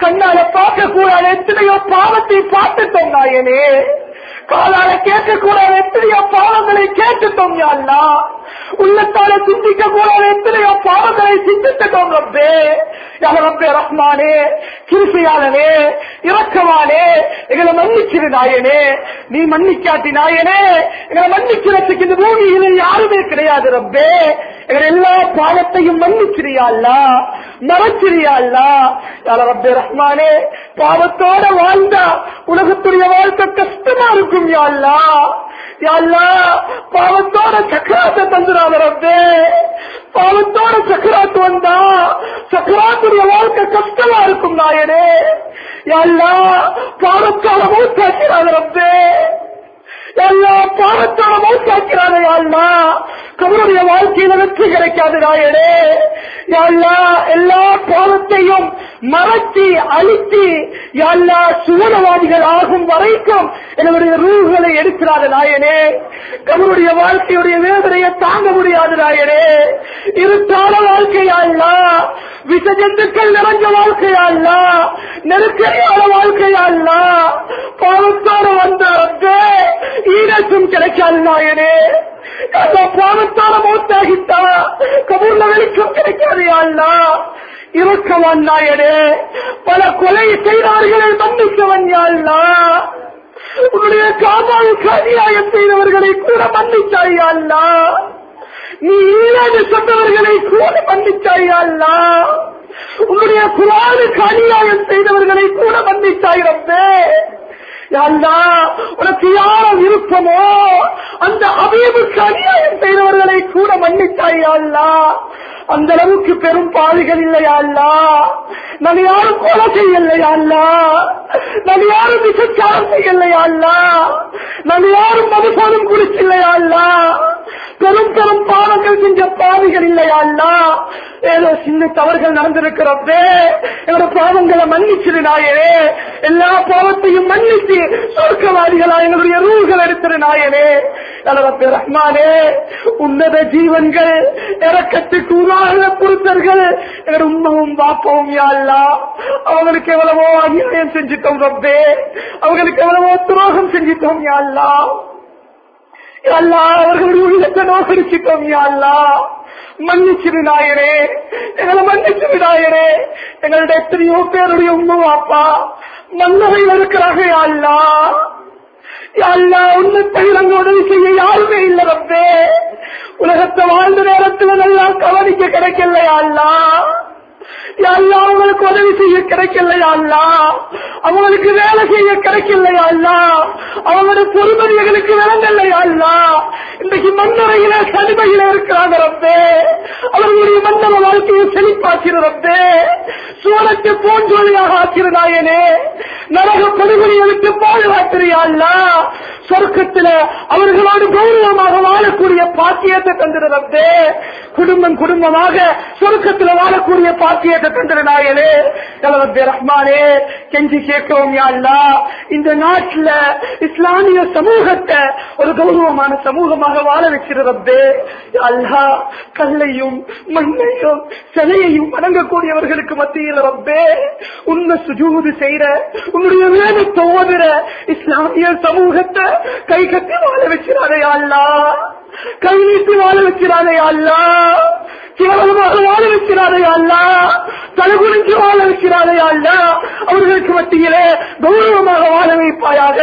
கண்ணால பார்க்க கூடாது எத்தனையோ பாவத்தை பார்த்துட்டோம் நாயனே. காலால கேட்கக்கூடாது எத்தனையோ பாவங்களை கேட்டுட்டோம் யாழ்லா உள்ளத்தால சிந்திக்க கூடாது எத்தனையோ பாவங்களை சிந்தித்துட்டோம் ரப்பே. யாழ ரப்பே ரஹ்மானே கிருஷியாளனே இறக்கமானே எங்களை மன்னிச்சிரு நாயனே. நீ மன்னிக்காட்டி நாயனே எங்களை மன்னிக்கிறதுக்கு இந்த பூமியில யாருமே கிடையாது ரப்பே. எங்களை எல்லா பாவத்தையும் மன்னிச்சிரியா அல்லா மறைச்சிரியா அல்லா ரப்பே ரஹ்மானே பாவத்தோட வாழ்ந்தா உலகத்துடைய வாழ்க்கை கஷ்டமா இருக்கும் யாழ்லா யாழ்லா பாவத்தோட சக்கராத்தை தந்துடாத ரப்பே. பாவத்தோட சக்கராத்து வந்தா சக்கராத்துடைய வாழ்க்கை கஷ்டமா இருக்கும் நாயனே. யாழ்லா பாவத்தோட மூத்தாக்கிறாத ரப்பே. எல்லா பாவத்தோட மூத்தாக்கிறாத யாழ்லா கவருடைய வாழ்க்கையில வெற்றி கிடைக்காது நாயனே. யாழ்லா எல்லா பாவத்தையும் மறைச்சி அழித்து எல்லா சுவனவாதிகள் ஆகும் வரைக்கும் என்னுடைய ரூல்களை எடுக்கிறாரு நாயனே. கவருடைய வாழ்க்கையுடைய வேதனையை தாங்க முடியாது நாயனே. இருக்கான வாழ்க்கையாள்லா விஷ ஜந்துக்கள் நிறைஞ்ச வாழ்க்கையாள்லா நெருக்கடியான வாழ்க்கையாள்லா பாவத்தோடு வந்த ஈரத்தும் கிடைக்காது நாயனே. பாவத்தால மூத்தாகிட்டா கபூர்ல வெளிச்சம் கிடைக்காது அல்லா இருக்கவன் நாயனே. பல கொலை செய்தார்களை மன்னிக்கவன் யாழ்லா உன்னுடைய காமாவுக்கு அநியாயம் செய்தவர்களை கூட மன்னிச்சாய் அல்லா நீ ஈராடு சொன்னவர்களை கூட மன்னிச்சாய் அல்லா உன்னுடைய குரானுக்கு அநியாயம் செய்தவர்களை கூட மன்னிச்சாயிரப்பே உனக்கு யார விருப்பமோ அந்த அபீபுக்கு அநியாயம் செய்தவர்களை கூட மன்னித்தாய் அல்லா. அந்த அளவுக்கு பெரும் பாவிகள் இல்லையா அல்லா? நான் யாரும் கொலை செய்யலையா இல்லா நான் யாரும் விசச்சாரம் செய்யலையா இல்லா நான் யாரும் மதுபானம் குடிச்சில்லையா இல்லா பெரும் பெரும் பாவங்கள் செஞ்ச பாவிகள் இல்லையா இல்லா ஏதோ சின்ன தவறுகள் நடந்திருக்கிறப்பே என்னோட பாவங்களை மன்னிச்சிரு நாயனே. எல்லா பாவத்தையும் மன்னித்து சொர்க்கவாதிகளா எங்களுடைய ரூல்கள் எடுத்திரு நாயனே. ரஹ்மானே உன்னத ஜீவன்கள் இறக்கத்துக்கு உதாரண புருத்தர்கள் எங்களோட உண்மவும் பாப்பவும் யாழ்லா அவங்களுக்கு எவ்வளவோ அநியாயம் செஞ்சிட்டோம் ரப்பே. அவங்களுக்கு எவ்வளவோ துரோகம் செஞ்சிட்டோம் யாழ்லா அல்லா அவர்களுடைய உள்ளத்தை நோக்கடிச்சிட்டோம் யாழ்லா மன்னிச்சிரு நாயனே. எங்களை மன்னிச்சு நாயனே எங்களுடைய எத்தனையோ பேருடைய உண்மை அப்பா மன்னரையில் இருக்கிறாங்க யாழ்லா யாழ்லா உன்னை தகுந்த உதவி செய்ய யாருமே இல்லை ரப்பே. உலகத்தை வாழ்ந்த நேரத்தில் நல்லா கவனிக்க கிடைக்கல யாழ்லா அவங்களுக்கு உதவி செய்ய கிடைக்கலையா அல்லா. அவங்களுக்கு வேலை செய்ய கிடைக்கலையா அல்லா. அவங்களுடைய பொறுமதி எங்களுக்கு விளங்கலையா அல்லா. இன்றைக்கு மண்ணறையில சனிமையில இருக்கிறாங்க ரப்பே. அவர்களுடைய மண்டல வாழ்க்கையை செழிப்பாக்கிற ரப்பே. சூழத்தை போன்றொழியாக ஆக்கிற நரக படுகொலியை விட்டு பாதுகாக்கிறியா அல்லா. சொர்க்கத்துல அவர்களோடு கௌரவமாக வாழக்கூடிய பாக்கியத்தை தந்திர குடும்பம் குடும்பமாக சொர்க்கத்துல வாழக்கூடிய பாக்கியத்தை தந்திர ரஹ்மானே கெஞ்சி கேட்கிறோம் இந்த நாட்டுல இஸ்லாமிய சமூகத்தை ஒரு கௌரவமான சமூகமாக வாழ வச்சிருந்தது அல்லா கல்லையும் மண்ணையும் சிலையையும் வணங்கக்கூடியவர்களுக்கு மத்தியில் ரப்பே. உன்னை சுஜூது செய்யற உன்னுடைய வேலை தோதுற இஸ்லாமிய சமூகத்தை கை கட்டி வாழ வச்சிடாதே அல்லா கை நீட்டி வாழ வைக்கிறாரே அல்லா கேவலமாக வாழ வைக்கிறாரே அல்லா தலகுனிஞ்சு வாழ வைக்கிறாரே அல்லா அவர்களுக்கு மத்தியிலே கௌரவமாக வாழ வைப்பாயாக.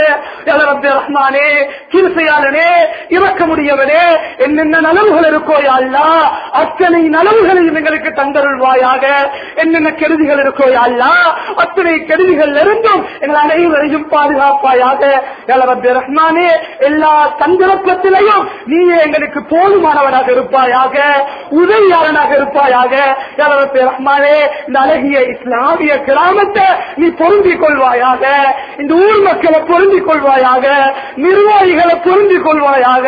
ரஹ்மானே கிருசையாளனே இறக்க முடியவனே என்னென்ன நலவுகள் இருக்கோ அல்லா அத்தனை நலவுகளையும் எங்களுக்கு தந்தருள்வாயாக. என்னென்ன கெடுதிகள் இருக்கோ அல்லா அத்தனை கெடுதிகள் இருந்தும் எங்கள் அனைவரையும் பாதுகாப்பாயாக. ரஹ்மானே எல்லா சந்தர்ப்பத்திலையும் நீயே எங்களுக்கு போதுமானவனாக இருப்பாயாக உதவியாளனாக இருப்பாயாக. ரஹ்மானே இந்த அழகிய இஸ்லாமிய கிராமத்தை நீ பொருந்திக் கொள்வாயாக. இந்த ஊர் மக்களை பொருந்திக் கொள்வாயாக. நிர்வாகிகளை பொருந்திக் கொள்வாயாக.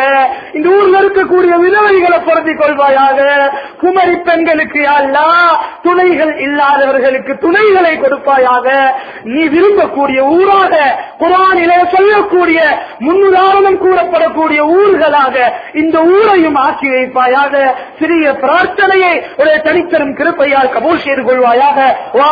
இந்த ஊர்ல இருக்கக்கூடிய விதவைகளை பொருந்திக் கொள்வாயாக. குமரி பெண்களுக்கு அல்லா துணைகள் இல்லாதவர்களுக்கு துணைகளை கொடுப்பாயாக. நீ விரும்பக்கூடிய ஊராக குரானிலே சொல்லக்கூடிய முன்னுதாரணம் கூறப்படக்கூடிய ஊர்களாக இந்த ஊரையும் ஆக்கி வைப்பாயாக சிறிய பிரார்த்தனையை ஒரு தனித்தரும் கிருப்பையால் கபூல் செய்து கொள்வாயாக. வா